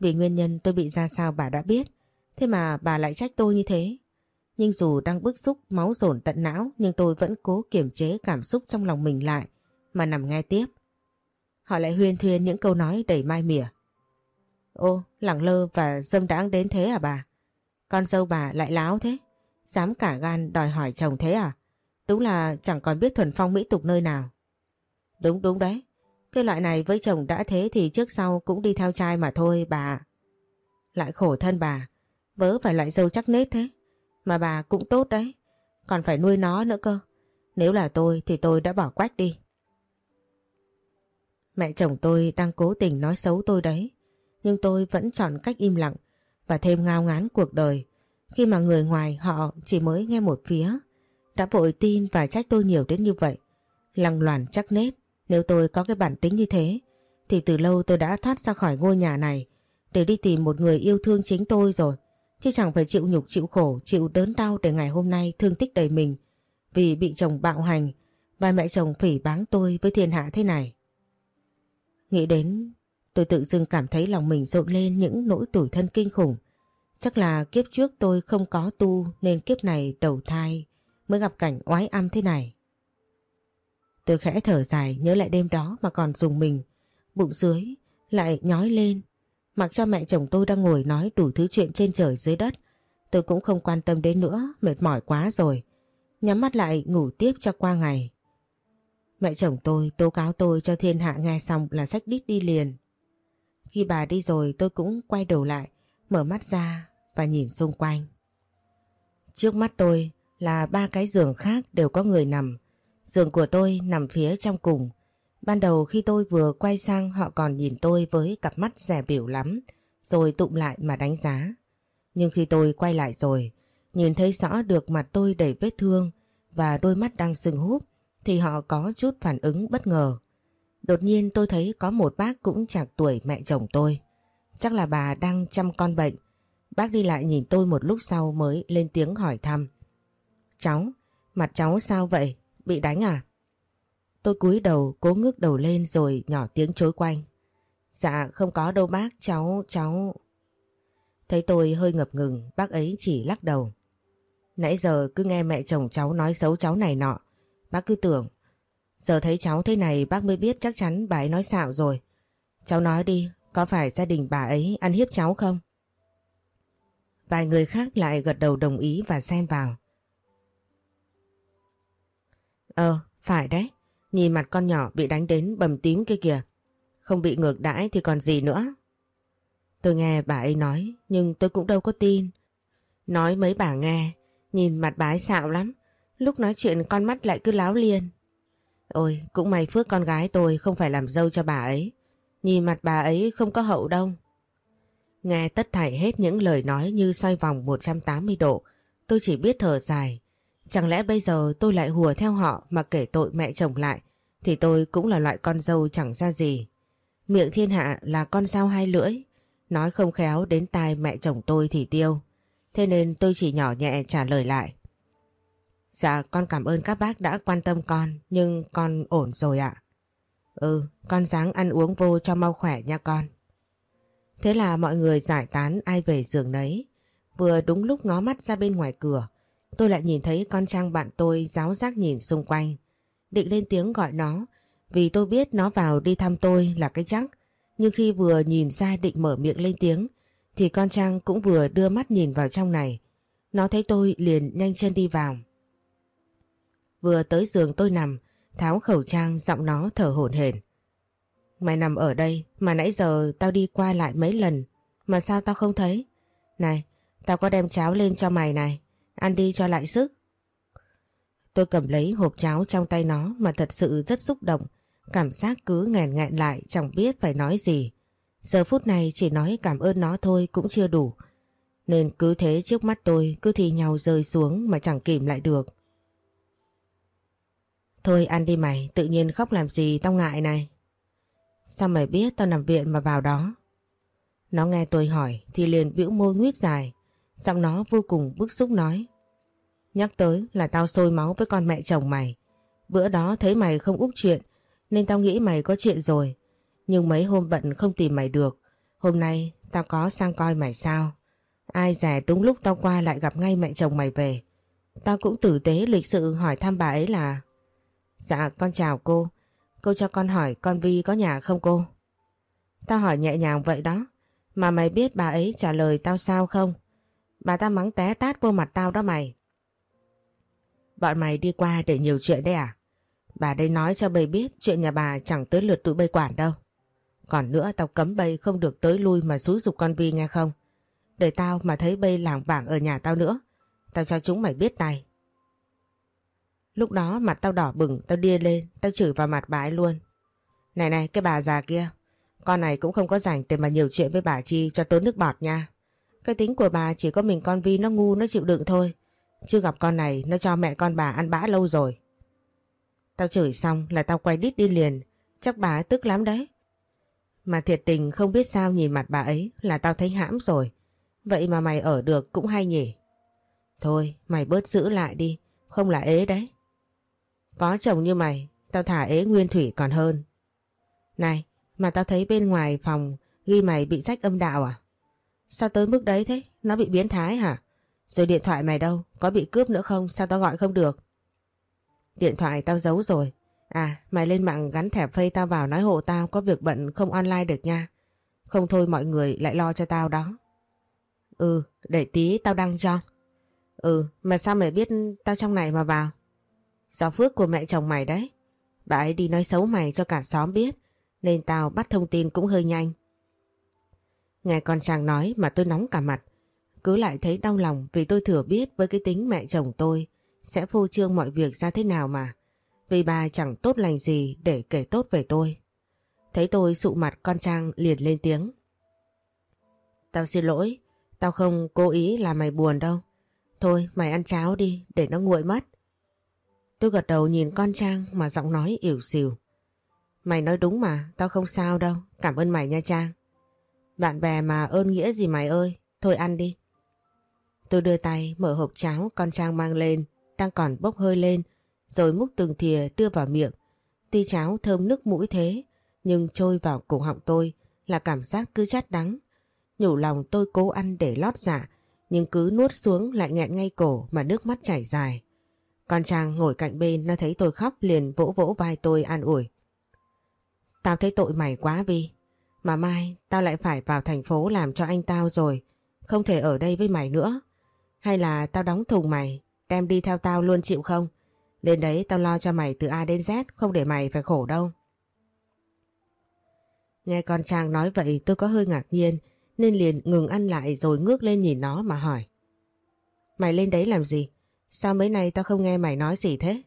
Vì nguyên nhân tôi bị ra sao bà đã biết. Thế mà bà lại trách tôi như thế. Nhưng dù đang bức xúc máu dồn tận não nhưng tôi vẫn cố kiềm chế cảm xúc trong lòng mình lại mà nằm nghe tiếp. Họ lại huyên thuyên những câu nói đầy mai mỉa. Ô, lẳng lơ và dâm đãng đến thế à bà? Con dâu bà lại láo thế. Dám cả gan đòi hỏi chồng thế à? Đúng là chẳng còn biết thuần phong mỹ tục nơi nào. Đúng đúng đấy. Cái loại này với chồng đã thế thì trước sau cũng đi theo trai mà thôi bà. Lại khổ thân bà. Vớ phải loại dâu chắc nết thế. Mà bà cũng tốt đấy. Còn phải nuôi nó nữa cơ. Nếu là tôi thì tôi đã bỏ quách đi. Mẹ chồng tôi đang cố tình nói xấu tôi đấy. Nhưng tôi vẫn chọn cách im lặng và thêm ngao ngán cuộc đời khi mà người ngoài họ chỉ mới nghe một phía, đã vội tin và trách tôi nhiều đến như vậy. Lăng loàn chắc nết, nếu tôi có cái bản tính như thế, thì từ lâu tôi đã thoát ra khỏi ngôi nhà này để đi tìm một người yêu thương chính tôi rồi chứ chẳng phải chịu nhục chịu khổ chịu đớn đau để ngày hôm nay thương tích đầy mình vì bị chồng bạo hành và mẹ chồng phỉ báng tôi với thiên hạ thế này. Nghĩ đến Tôi tự dưng cảm thấy lòng mình rộn lên những nỗi tủi thân kinh khủng. Chắc là kiếp trước tôi không có tu nên kiếp này đầu thai mới gặp cảnh oái âm thế này. Tôi khẽ thở dài nhớ lại đêm đó mà còn dùng mình, bụng dưới lại nhói lên. Mặc cho mẹ chồng tôi đang ngồi nói đủ thứ chuyện trên trời dưới đất, tôi cũng không quan tâm đến nữa, mệt mỏi quá rồi. Nhắm mắt lại ngủ tiếp cho qua ngày. Mẹ chồng tôi tố cáo tôi cho thiên hạ nghe xong là sách đít đi liền. Khi bà đi rồi tôi cũng quay đầu lại, mở mắt ra và nhìn xung quanh. Trước mắt tôi là ba cái giường khác đều có người nằm. Giường của tôi nằm phía trong cùng. Ban đầu khi tôi vừa quay sang họ còn nhìn tôi với cặp mắt rẻ biểu lắm, rồi tụm lại mà đánh giá. Nhưng khi tôi quay lại rồi, nhìn thấy rõ được mặt tôi đầy vết thương và đôi mắt đang sưng húp, thì họ có chút phản ứng bất ngờ. Đột nhiên tôi thấy có một bác cũng chạc tuổi mẹ chồng tôi. Chắc là bà đang chăm con bệnh. Bác đi lại nhìn tôi một lúc sau mới lên tiếng hỏi thăm. Cháu, mặt cháu sao vậy? Bị đánh à? Tôi cúi đầu cố ngước đầu lên rồi nhỏ tiếng chối quanh. Dạ không có đâu bác, cháu, cháu... Thấy tôi hơi ngập ngừng, bác ấy chỉ lắc đầu. Nãy giờ cứ nghe mẹ chồng cháu nói xấu cháu này nọ. Bác cứ tưởng. Giờ thấy cháu thế này bác mới biết chắc chắn bà ấy nói xạo rồi. Cháu nói đi, có phải gia đình bà ấy ăn hiếp cháu không? Vài người khác lại gật đầu đồng ý và xem vào. Ờ, phải đấy. Nhìn mặt con nhỏ bị đánh đến bầm tím kia kìa. Không bị ngược đãi thì còn gì nữa. Tôi nghe bà ấy nói nhưng tôi cũng đâu có tin. Nói mấy bà nghe, nhìn mặt bà ấy xạo lắm. Lúc nói chuyện con mắt lại cứ láo liền. Ôi, cũng may phước con gái tôi không phải làm dâu cho bà ấy. Nhìn mặt bà ấy không có hậu đâu. Nghe tất thảy hết những lời nói như xoay vòng 180 độ, tôi chỉ biết thở dài. Chẳng lẽ bây giờ tôi lại hùa theo họ mà kể tội mẹ chồng lại, thì tôi cũng là loại con dâu chẳng ra gì. Miệng thiên hạ là con dao hai lưỡi, nói không khéo đến tai mẹ chồng tôi thì tiêu. Thế nên tôi chỉ nhỏ nhẹ trả lời lại. Dạ con cảm ơn các bác đã quan tâm con nhưng con ổn rồi ạ. Ừ con dáng ăn uống vô cho mau khỏe nha con. Thế là mọi người giải tán ai về giường nấy. Vừa đúng lúc ngó mắt ra bên ngoài cửa tôi lại nhìn thấy con Trang bạn tôi giáo giác nhìn xung quanh. Định lên tiếng gọi nó vì tôi biết nó vào đi thăm tôi là cái chắc. Nhưng khi vừa nhìn ra định mở miệng lên tiếng thì con Trang cũng vừa đưa mắt nhìn vào trong này. Nó thấy tôi liền nhanh chân đi vào. Vừa tới giường tôi nằm, tháo khẩu trang giọng nó thở hổn hển. Mày nằm ở đây mà nãy giờ tao đi qua lại mấy lần mà sao tao không thấy? Này, tao có đem cháo lên cho mày này, ăn đi cho lại sức. Tôi cầm lấy hộp cháo trong tay nó mà thật sự rất xúc động, cảm giác cứ nghẹn nghẹn lại chẳng biết phải nói gì. Giờ phút này chỉ nói cảm ơn nó thôi cũng chưa đủ, nên cứ thế trước mắt tôi cứ thì nhau rơi xuống mà chẳng kìm lại được. Thôi ăn đi mày, tự nhiên khóc làm gì tao ngại này. Sao mày biết tao nằm viện mà vào đó? Nó nghe tôi hỏi thì liền bĩu môi nguyết dài, giọng nó vô cùng bức xúc nói. Nhắc tới là tao sôi máu với con mẹ chồng mày. Bữa đó thấy mày không úp chuyện, nên tao nghĩ mày có chuyện rồi. Nhưng mấy hôm bận không tìm mày được. Hôm nay tao có sang coi mày sao. Ai rẻ đúng lúc tao qua lại gặp ngay mẹ chồng mày về. Tao cũng tử tế lịch sự hỏi thăm bà ấy là Dạ con chào cô. Cô cho con hỏi con Vi có nhà không cô? Tao hỏi nhẹ nhàng vậy đó. Mà mày biết bà ấy trả lời tao sao không? Bà ta mắng té tát vô mặt tao đó mày. Bọn mày đi qua để nhiều chuyện đấy à? Bà đây nói cho bầy biết chuyện nhà bà chẳng tới lượt tụi bầy quản đâu. Còn nữa tao cấm bầy không được tới lui mà xúi dục con Vi nghe không? Để tao mà thấy bầy làng bảng ở nhà tao nữa. Tao cho chúng mày biết này. Lúc đó mặt tao đỏ bừng, tao điên lên, tao chửi vào mặt bà ấy luôn. Này này, cái bà già kia, con này cũng không có rảnh để mà nhiều chuyện với bà Chi cho tốn nước bọt nha. Cái tính của bà chỉ có mình con Vi nó ngu nó chịu đựng thôi. Chưa gặp con này nó cho mẹ con bà ăn bã lâu rồi. Tao chửi xong là tao quay đít đi liền, chắc bà ấy tức lắm đấy. Mà thiệt tình không biết sao nhìn mặt bà ấy là tao thấy hãm rồi. Vậy mà mày ở được cũng hay nhỉ. Thôi mày bớt giữ lại đi, không là ế đấy. Có chồng như mày, tao thả ế nguyên thủy còn hơn. Này, mà tao thấy bên ngoài phòng ghi mày bị rách âm đạo à? Sao tới mức đấy thế? nó bị biến thái hả? Rồi điện thoại mày đâu? Có bị cướp nữa không? Sao tao gọi không được? Điện thoại tao giấu rồi. À, mày lên mạng gắn thẻ phây tao vào nói hộ tao có việc bận không online được nha. Không thôi mọi người lại lo cho tao đó. Ừ, để tí tao đăng cho. Ừ, mà sao mày biết tao trong này mà vào? Do phước của mẹ chồng mày đấy. Bà ấy đi nói xấu mày cho cả xóm biết, nên tao bắt thông tin cũng hơi nhanh. Nghe con chàng nói mà tôi nóng cả mặt. Cứ lại thấy đau lòng vì tôi thừa biết với cái tính mẹ chồng tôi sẽ phô trương mọi việc ra thế nào mà. Vì bà chẳng tốt lành gì để kể tốt về tôi. Thấy tôi sụ mặt con Trang liền lên tiếng. Tao xin lỗi, tao không cố ý làm mày buồn đâu. Thôi mày ăn cháo đi để nó nguội mất. Tôi gật đầu nhìn con Trang mà giọng nói ỉu xìu. Mày nói đúng mà, tao không sao đâu, cảm ơn mày nha Trang. Bạn bè mà ơn nghĩa gì mày ơi, thôi ăn đi. Tôi đưa tay mở hộp cháo con Trang mang lên, đang còn bốc hơi lên, rồi múc từng thìa đưa vào miệng. Tuy cháo thơm nước mũi thế, nhưng trôi vào cổ họng tôi là cảm giác cứ chát đắng. Nhủ lòng tôi cố ăn để lót dạ, nhưng cứ nuốt xuống lại nghẹn ngay cổ mà nước mắt chảy dài. Con Trang ngồi cạnh bên nó thấy tôi khóc liền vỗ vỗ vai tôi an ủi. Tao thấy tội mày quá Vi. Mà mai tao lại phải vào thành phố làm cho anh tao rồi. Không thể ở đây với mày nữa. Hay là tao đóng thùng mày, đem đi theo tao luôn chịu không? Lên đấy tao lo cho mày từ A đến Z không để mày phải khổ đâu. Nghe con Trang nói vậy tôi có hơi ngạc nhiên nên liền ngừng ăn lại rồi ngước lên nhìn nó mà hỏi. Mày lên đấy làm gì? Sao mấy nay tao không nghe mày nói gì thế?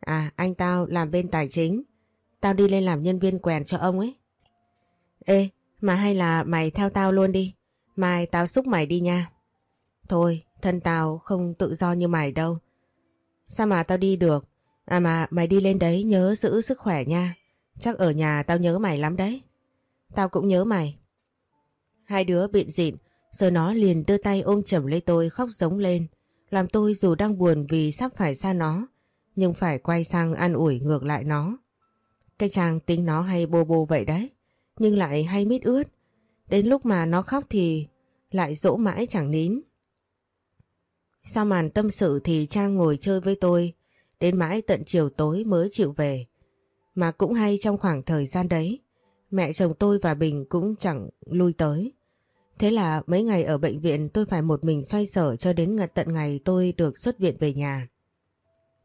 À anh tao làm bên tài chính. Tao đi lên làm nhân viên quèn cho ông ấy. Ê, mà hay là mày theo tao luôn đi. Mai tao xúc mày đi nha. Thôi, thân tao không tự do như mày đâu. Sao mà tao đi được? À mà, mày đi lên đấy nhớ giữ sức khỏe nha. Chắc ở nhà tao nhớ mày lắm đấy. Tao cũng nhớ mày. Hai đứa biện dịn rồi nó liền đưa tay ôm chầm lấy tôi khóc giống lên. Làm tôi dù đang buồn vì sắp phải xa nó, nhưng phải quay sang an ủi ngược lại nó. Cái chàng tính nó hay bô bô vậy đấy nhưng lại hay mít ướt. Đến lúc mà nó khóc thì lại dỗ mãi chẳng nín. Sau màn tâm sự thì Trang ngồi chơi với tôi, đến mãi tận chiều tối mới chịu về. Mà cũng hay trong khoảng thời gian đấy, mẹ chồng tôi và Bình cũng chẳng lui tới. Thế là mấy ngày ở bệnh viện tôi phải một mình xoay sở cho đến tận ngày tôi được xuất viện về nhà.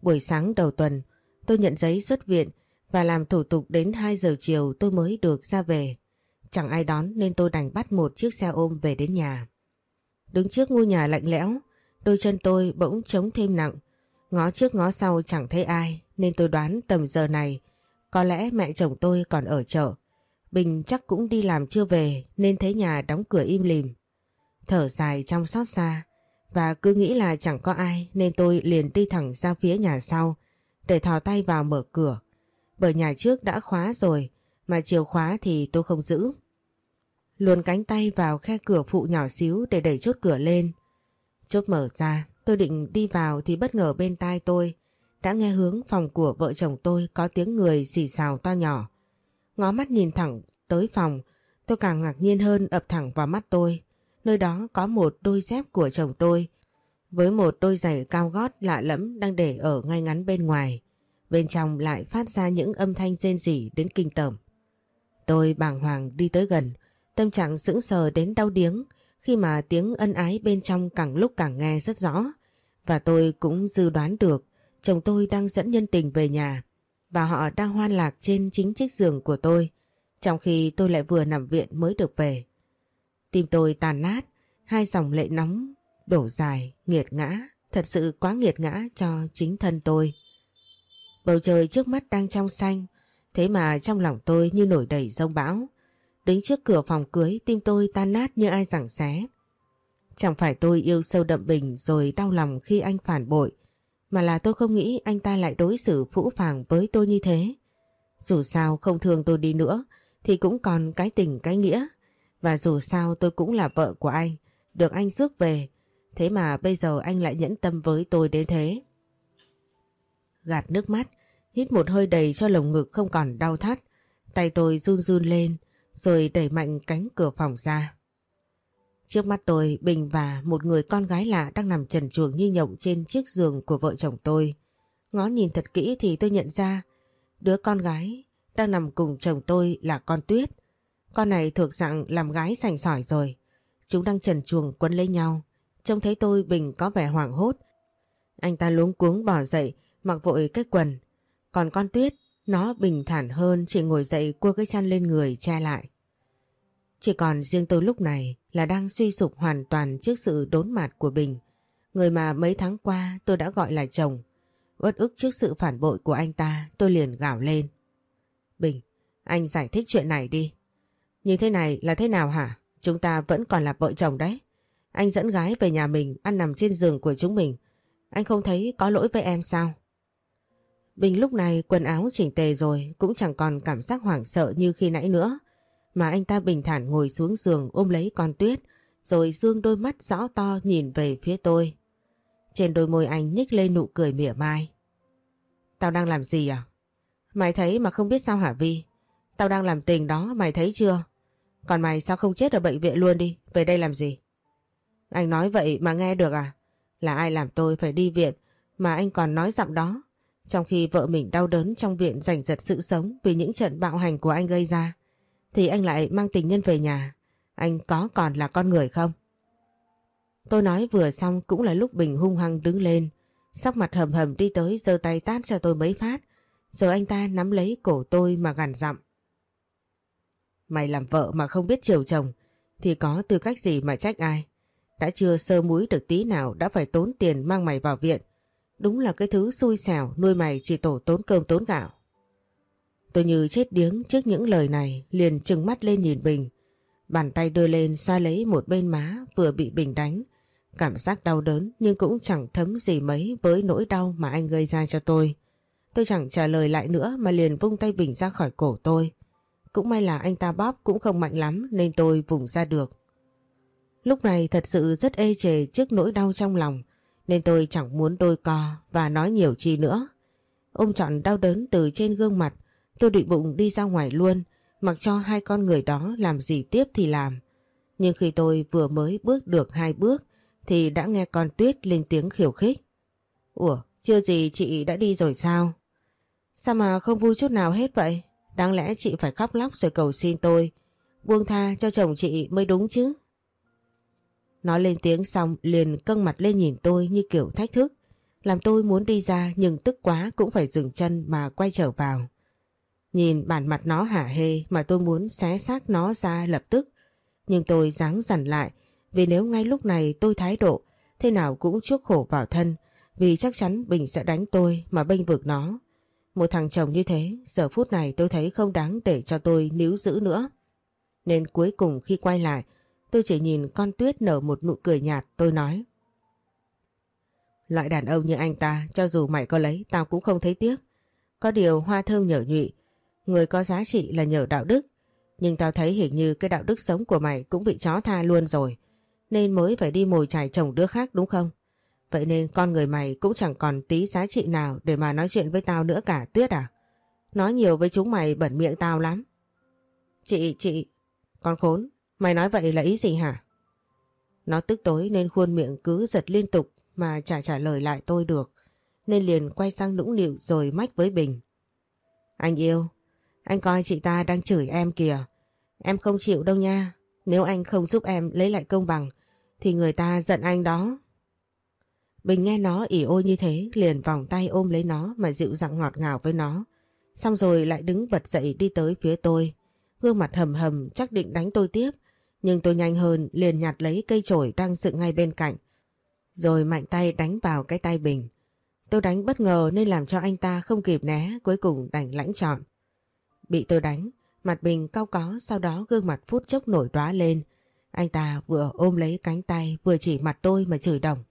Buổi sáng đầu tuần, tôi nhận giấy xuất viện và làm thủ tục đến 2 giờ chiều tôi mới được ra về. Chẳng ai đón nên tôi đành bắt một chiếc xe ôm về đến nhà. Đứng trước ngôi nhà lạnh lẽo, đôi chân tôi bỗng trống thêm nặng. Ngó trước ngó sau chẳng thấy ai nên tôi đoán tầm giờ này có lẽ mẹ chồng tôi còn ở chợ. Bình chắc cũng đi làm chưa về nên thấy nhà đóng cửa im lìm. Thở dài trong xót xa và cứ nghĩ là chẳng có ai nên tôi liền đi thẳng ra phía nhà sau để thò tay vào mở cửa. Bởi nhà trước đã khóa rồi mà chìa khóa thì tôi không giữ. Luồn cánh tay vào khe cửa phụ nhỏ xíu để đẩy chốt cửa lên. Chốt mở ra, tôi định đi vào thì bất ngờ bên tai tôi đã nghe hướng phòng của vợ chồng tôi có tiếng người xì xào to nhỏ. Ngó mắt nhìn thẳng tới phòng, tôi càng ngạc nhiên hơn ập thẳng vào mắt tôi. Nơi đó có một đôi dép của chồng tôi, với một đôi giày cao gót lạ lẫm đang để ở ngay ngắn bên ngoài. Bên trong lại phát ra những âm thanh rên rỉ đến kinh tởm. Tôi bàng hoàng đi tới gần, tâm trạng sững sờ đến đau điếng khi mà tiếng ân ái bên trong càng lúc càng nghe rất rõ. Và tôi cũng dự đoán được chồng tôi đang dẫn nhân tình về nhà và họ đang hoan lạc trên chính chiếc giường của tôi, trong khi tôi lại vừa nằm viện mới được về. Tim tôi tàn nát, hai dòng lệ nóng, đổ dài, nghiệt ngã, thật sự quá nghiệt ngã cho chính thân tôi. Bầu trời trước mắt đang trong xanh, thế mà trong lòng tôi như nổi đầy rông bão. Đứng trước cửa phòng cưới tim tôi tan nát như ai giảng xé. Chẳng phải tôi yêu sâu đậm bình rồi đau lòng khi anh phản bội, mà là tôi không nghĩ anh ta lại đối xử phũ phàng với tôi như thế. Dù sao không thương tôi đi nữa thì cũng còn cái tình cái nghĩa. Và dù sao tôi cũng là vợ của anh, được anh rước về. Thế mà bây giờ anh lại nhẫn tâm với tôi đến thế. Gạt nước mắt, hít một hơi đầy cho lồng ngực không còn đau thắt. Tay tôi run run lên rồi đẩy mạnh cánh cửa phòng ra. Trước mắt tôi, Bình và một người con gái lạ đang nằm trần chuồng như nhộng trên chiếc giường của vợ chồng tôi. Ngó nhìn thật kỹ thì tôi nhận ra đứa con gái đang nằm cùng chồng tôi là con Tuyết. Con này thuộc dạng làm gái sành sỏi rồi. Chúng đang trần chuồng quấn lấy nhau. Trông thấy tôi Bình có vẻ hoảng hốt. Anh ta luống cuống bỏ dậy, mặc vội cái quần. Còn con Tuyết, nó bình thản hơn chỉ ngồi dậy cua cái chăn lên người che lại. Chỉ còn riêng tôi lúc này là đang suy sụp hoàn toàn trước sự đốn mặt của Bình. Người mà mấy tháng qua tôi đã gọi là chồng. Uất ức trước sự phản bội của anh ta tôi liền gào lên. Bình, anh giải thích chuyện này đi. Như thế này là thế nào hả? Chúng ta vẫn còn là vợ chồng đấy. Anh dẫn gái về nhà mình ăn nằm trên giường của chúng mình. Anh không thấy có lỗi với em sao? Bình lúc này quần áo chỉnh tề rồi, cũng chẳng còn cảm giác hoảng sợ như khi nãy nữa. Mà anh ta bình thản ngồi xuống giường ôm lấy con tuyết, rồi dương đôi mắt rõ to nhìn về phía tôi. Trên đôi môi anh nhích lên nụ cười mỉa mai. Tao đang làm gì à? Mày thấy mà không biết sao hả Vi? Tao đang làm tình đó, mày thấy chưa? Còn mày sao không chết ở bệnh viện luôn đi? Về đây làm gì? Anh nói vậy mà nghe được à? Là ai làm tôi phải đi viện mà anh còn nói giọng đó? Trong khi vợ mình đau đớn trong viện giành giật sự sống vì những trận bạo hành của anh gây ra, thì anh lại mang tình nhân về nhà. Anh có còn là con người không? Tôi nói vừa xong cũng là lúc Bình hung hăng đứng lên, sắc mặt hầm hầm đi tới giơ tay tát cho tôi mấy phát, rồi anh ta nắm lấy cổ tôi mà gằn giọng. Mày làm vợ mà không biết chiều chồng thì có tư cách gì mà trách ai? Đã chưa sơ múi được tí nào đã phải tốn tiền mang mày vào viện. Đúng là cái thứ xui xẻo, nuôi mày chỉ tổ tốn cơm tốn gạo. Tôi như chết điếng trước những lời này, liền trừng mắt lên nhìn Bình. Bàn tay đưa lên xoa lấy một bên má, vừa bị Bình đánh. Cảm giác đau đớn nhưng cũng chẳng thấm gì mấy với nỗi đau mà anh gây ra cho tôi. Tôi chẳng trả lời lại nữa mà liền vung tay Bình ra khỏi cổ tôi. Cũng may là anh ta bóp cũng không mạnh lắm nên tôi vùng ra được. Lúc này thật sự rất ê chề trước nỗi đau trong lòng nên tôi chẳng muốn đôi co và nói nhiều chi nữa. Ôm trọn đau đớn từ trên gương mặt tôi định bụng đi ra ngoài luôn mặc cho hai con người đó làm gì tiếp thì làm. Nhưng khi tôi vừa mới bước được hai bước thì đã nghe con Tuyết lên tiếng khiêu khích. Ủa, chưa gì chị đã đi rồi sao? Sao mà không vui chút nào hết vậy? Đáng lẽ chị phải khóc lóc rồi cầu xin tôi. Buông tha cho chồng chị mới đúng chứ. Nói lên tiếng xong, liền căng mặt lên nhìn tôi như kiểu thách thức. Làm tôi muốn đi ra, nhưng tức quá cũng phải dừng chân mà quay trở vào. Nhìn bản mặt nó hả hê mà tôi muốn xé xác nó ra lập tức. Nhưng tôi dáng dằn lại, vì nếu ngay lúc này tôi thái độ, thế nào cũng chuốc khổ vào thân, vì chắc chắn Bình sẽ đánh tôi mà bênh vực nó. Một thằng chồng như thế, giờ phút này tôi thấy không đáng để cho tôi níu giữ nữa. Nên cuối cùng khi quay lại tôi chỉ nhìn con tuyết nở một nụ cười nhạt tôi nói. Loại đàn ông như anh ta cho dù mày có lấy tao cũng không thấy tiếc. Có điều hoa thơm nhở nhụy Người có giá trị là nhờ đạo đức. Nhưng tao thấy hình như cái đạo đức sống của mày cũng bị chó tha luôn rồi. Nên mới phải đi mồi trải chồng đứa khác đúng không? Vậy nên con người mày cũng chẳng còn tí giá trị nào để mà nói chuyện với tao nữa cả Tuyết à? Nói nhiều với chúng mày bẩn miệng tao lắm. Chị, chị, con khốn, mày nói vậy là ý gì hả? Nó tức tối nên khuôn miệng cứ giật liên tục mà chả trả lời lại tôi được. Nên liền quay sang nũng nịu rồi mách với Bình. Anh yêu, anh coi chị ta đang chửi em kìa. Em không chịu đâu nha. Nếu anh không giúp em lấy lại công bằng thì người ta giận anh đó. Bình nghe nó ỉ ôi như thế liền vòng tay ôm lấy nó mà dịu dặn ngọt ngào với nó. Xong rồi lại đứng bật dậy đi tới phía tôi. Gương mặt hầm hầm chắc định đánh tôi tiếp. Nhưng tôi nhanh hơn liền nhặt lấy cây chổi đang dựng ngay bên cạnh. Rồi mạnh tay đánh vào cái tay Bình. Tôi đánh bất ngờ nên làm cho anh ta không kịp né cuối cùng đành lãnh trọn. Bị tôi đánh, mặt Bình cao có sau đó gương mặt phút chốc nổi đoá lên. Anh ta vừa ôm lấy cánh tay vừa chỉ mặt tôi mà chửi đồng.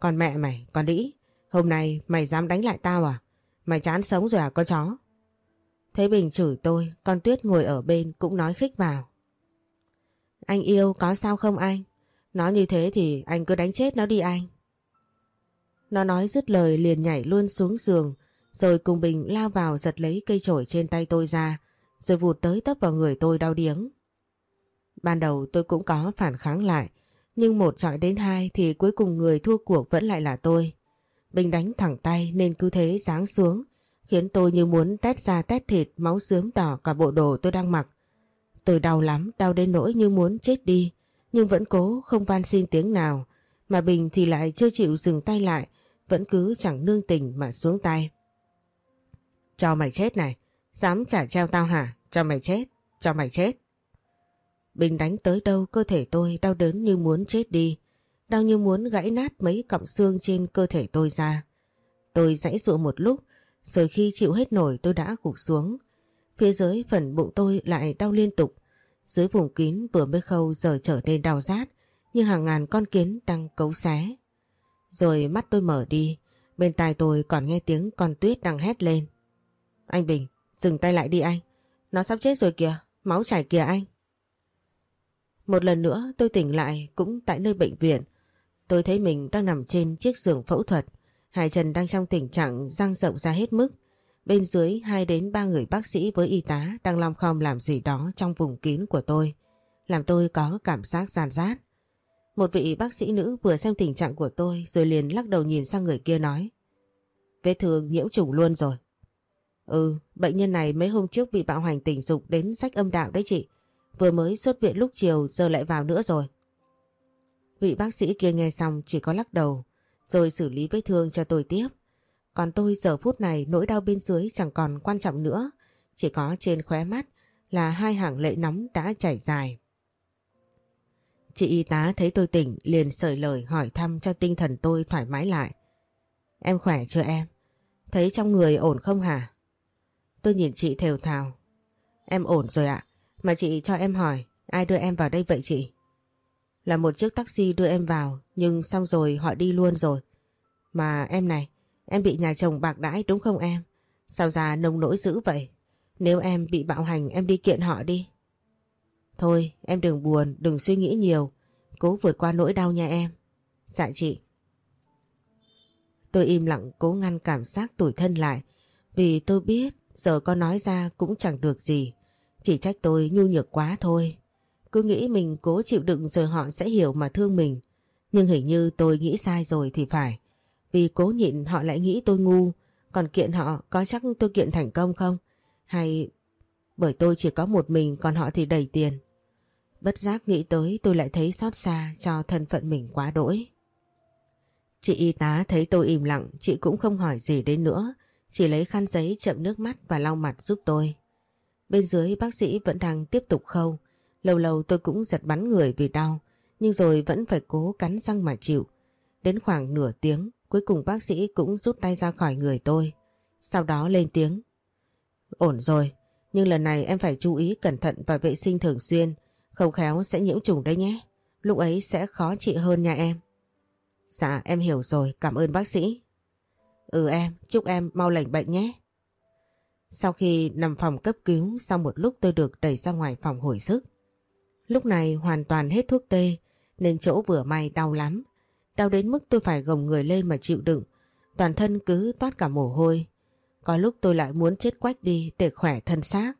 Còn mẹ mày, con đĩ, hôm nay mày dám đánh lại tao à? Mày chán sống rồi à con chó? Thấy Bình chửi tôi, con Tuyết ngồi ở bên cũng nói khích vào. Anh yêu có sao không anh? Nói như thế thì anh cứ đánh chết nó đi anh. Nó nói dứt lời liền nhảy luôn xuống giường rồi cùng Bình lao vào giật lấy cây chổi trên tay tôi ra rồi vụt tới tấp vào người tôi đau điếng. Ban đầu tôi cũng có phản kháng lại, nhưng một trọi đến hai thì cuối cùng người thua cuộc vẫn lại là tôi. Bình đánh thẳng tay nên cứ thế giáng xuống, khiến tôi như muốn tét ra tét thịt, máu sướng đỏ cả bộ đồ tôi đang mặc. Tôi đau lắm, đau đến nỗi như muốn chết đi, nhưng vẫn cố không van xin tiếng nào, mà Bình thì lại chưa chịu dừng tay lại, vẫn cứ chẳng nương tình mà xuống tay. Cho mày chết này, dám trả treo tao hả? Cho mày chết, cho mày chết. Bình đánh tới đâu cơ thể tôi đau đớn như muốn chết đi, đau như muốn gãy nát mấy cọng xương trên cơ thể tôi ra. Tôi giãy dụa một lúc, rồi khi chịu hết nổi tôi đã gục xuống. Phía dưới phần bụng tôi lại đau liên tục, dưới vùng kín vừa mới khâu giờ trở nên đau rát, như hàng ngàn con kiến đang cấu xé. Rồi mắt tôi mở đi, bên tai tôi còn nghe tiếng con tuyết đang hét lên. Anh Bình, dừng tay lại đi anh. Nó sắp chết rồi kìa, máu chảy kìa anh. Một lần nữa tôi tỉnh lại cũng tại nơi bệnh viện. Tôi thấy mình đang nằm trên chiếc giường phẫu thuật. Hai chân đang trong tình trạng răng rộng ra hết mức. Bên dưới hai đến ba người bác sĩ với y tá đang long khom làm gì đó trong vùng kín của tôi. Làm tôi có cảm giác giàn rát. Một vị bác sĩ nữ vừa xem tình trạng của tôi rồi liền lắc đầu nhìn sang người kia nói. Vết thương nhiễm trùng luôn rồi. Ừ, bệnh nhân này mấy hôm trước bị bạo hành tình dục đến sách âm đạo đấy chị. Vừa mới xuất viện lúc chiều giờ lại vào nữa rồi. Vị bác sĩ kia nghe xong chỉ có lắc đầu rồi xử lý vết thương cho tôi tiếp. Còn tôi giờ phút này nỗi đau bên dưới chẳng còn quan trọng nữa. Chỉ có trên khóe mắt là hai hàng lệ nóng đã chảy dài. Chị y tá thấy tôi tỉnh liền sởi lời hỏi thăm cho tinh thần tôi thoải mái lại. Em khỏe chưa em? Thấy trong người ổn không hả? Tôi nhìn chị thều thào. Em ổn rồi ạ. Mà chị cho em hỏi, ai đưa em vào đây vậy chị? Là một chiếc taxi đưa em vào, nhưng xong rồi họ đi luôn rồi. Mà em này, em bị nhà chồng bạc đãi đúng không em? Sao già nông nỗi dữ vậy? Nếu em bị bạo hành em đi kiện họ đi. Thôi em đừng buồn, đừng suy nghĩ nhiều. Cố vượt qua nỗi đau nha em. Dạ chị. Tôi im lặng cố ngăn cảm giác tủi thân lại. Vì tôi biết giờ có nói ra cũng chẳng được gì. Chỉ trách tôi nhu nhược quá thôi. Cứ nghĩ mình cố chịu đựng rồi họ sẽ hiểu mà thương mình. Nhưng hình như tôi nghĩ sai rồi thì phải. Vì cố nhịn họ lại nghĩ tôi ngu. Còn kiện họ có chắc tôi kiện thành công không? Hay bởi tôi chỉ có một mình còn họ thì đầy tiền. Bất giác nghĩ tới tôi lại thấy xót xa cho thân phận mình quá đỗi. Chị y tá thấy tôi im lặng, chị cũng không hỏi gì đến nữa, chỉ lấy khăn giấy chậm nước mắt và lau mặt giúp tôi. Bên dưới bác sĩ vẫn đang tiếp tục khâu, lâu lâu tôi cũng giật bắn người vì đau, nhưng rồi vẫn phải cố cắn răng mà chịu. Đến khoảng nửa tiếng, cuối cùng bác sĩ cũng rút tay ra khỏi người tôi. Sau đó lên tiếng. Ổn rồi, nhưng lần này em phải chú ý cẩn thận và vệ sinh thường xuyên, không khéo sẽ nhiễm trùng đấy nhé. Lúc ấy sẽ khó trị hơn nha em. Dạ em hiểu rồi, cảm ơn bác sĩ. Ừ em, chúc em mau lành bệnh nhé. Sau khi nằm phòng cấp cứu, sau một lúc tôi được đẩy ra ngoài phòng hồi sức. Lúc này hoàn toàn hết thuốc tê, nên chỗ vừa may đau lắm. Đau đến mức tôi phải gồng người lên mà chịu đựng. Toàn thân cứ toát cả mồ hôi. Có lúc tôi lại muốn chết quách đi để khỏe thân xác.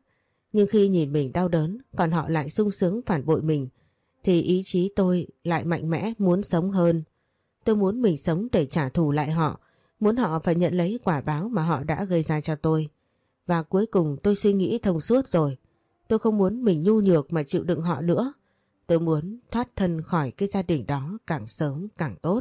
Nhưng khi nhìn mình đau đớn, còn họ lại sung sướng phản bội mình, thì ý chí tôi lại mạnh mẽ muốn sống hơn. Tôi muốn mình sống để trả thù lại họ, muốn họ phải nhận lấy quả báo mà họ đã gây ra cho tôi. Và cuối cùng tôi suy nghĩ thông suốt rồi. Tôi không muốn mình nhu nhược mà chịu đựng họ nữa. Tôi muốn thoát thân khỏi cái gia đình đó càng sớm càng tốt.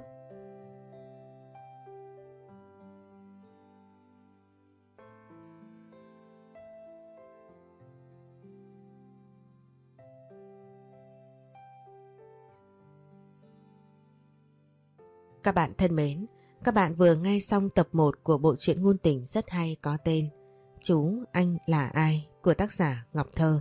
Các bạn thân mến, các bạn vừa nghe xong tập 1 của bộ truyện ngôn tình rất hay có tên Chú Anh Là Ai của tác giả Ngọc Thơ.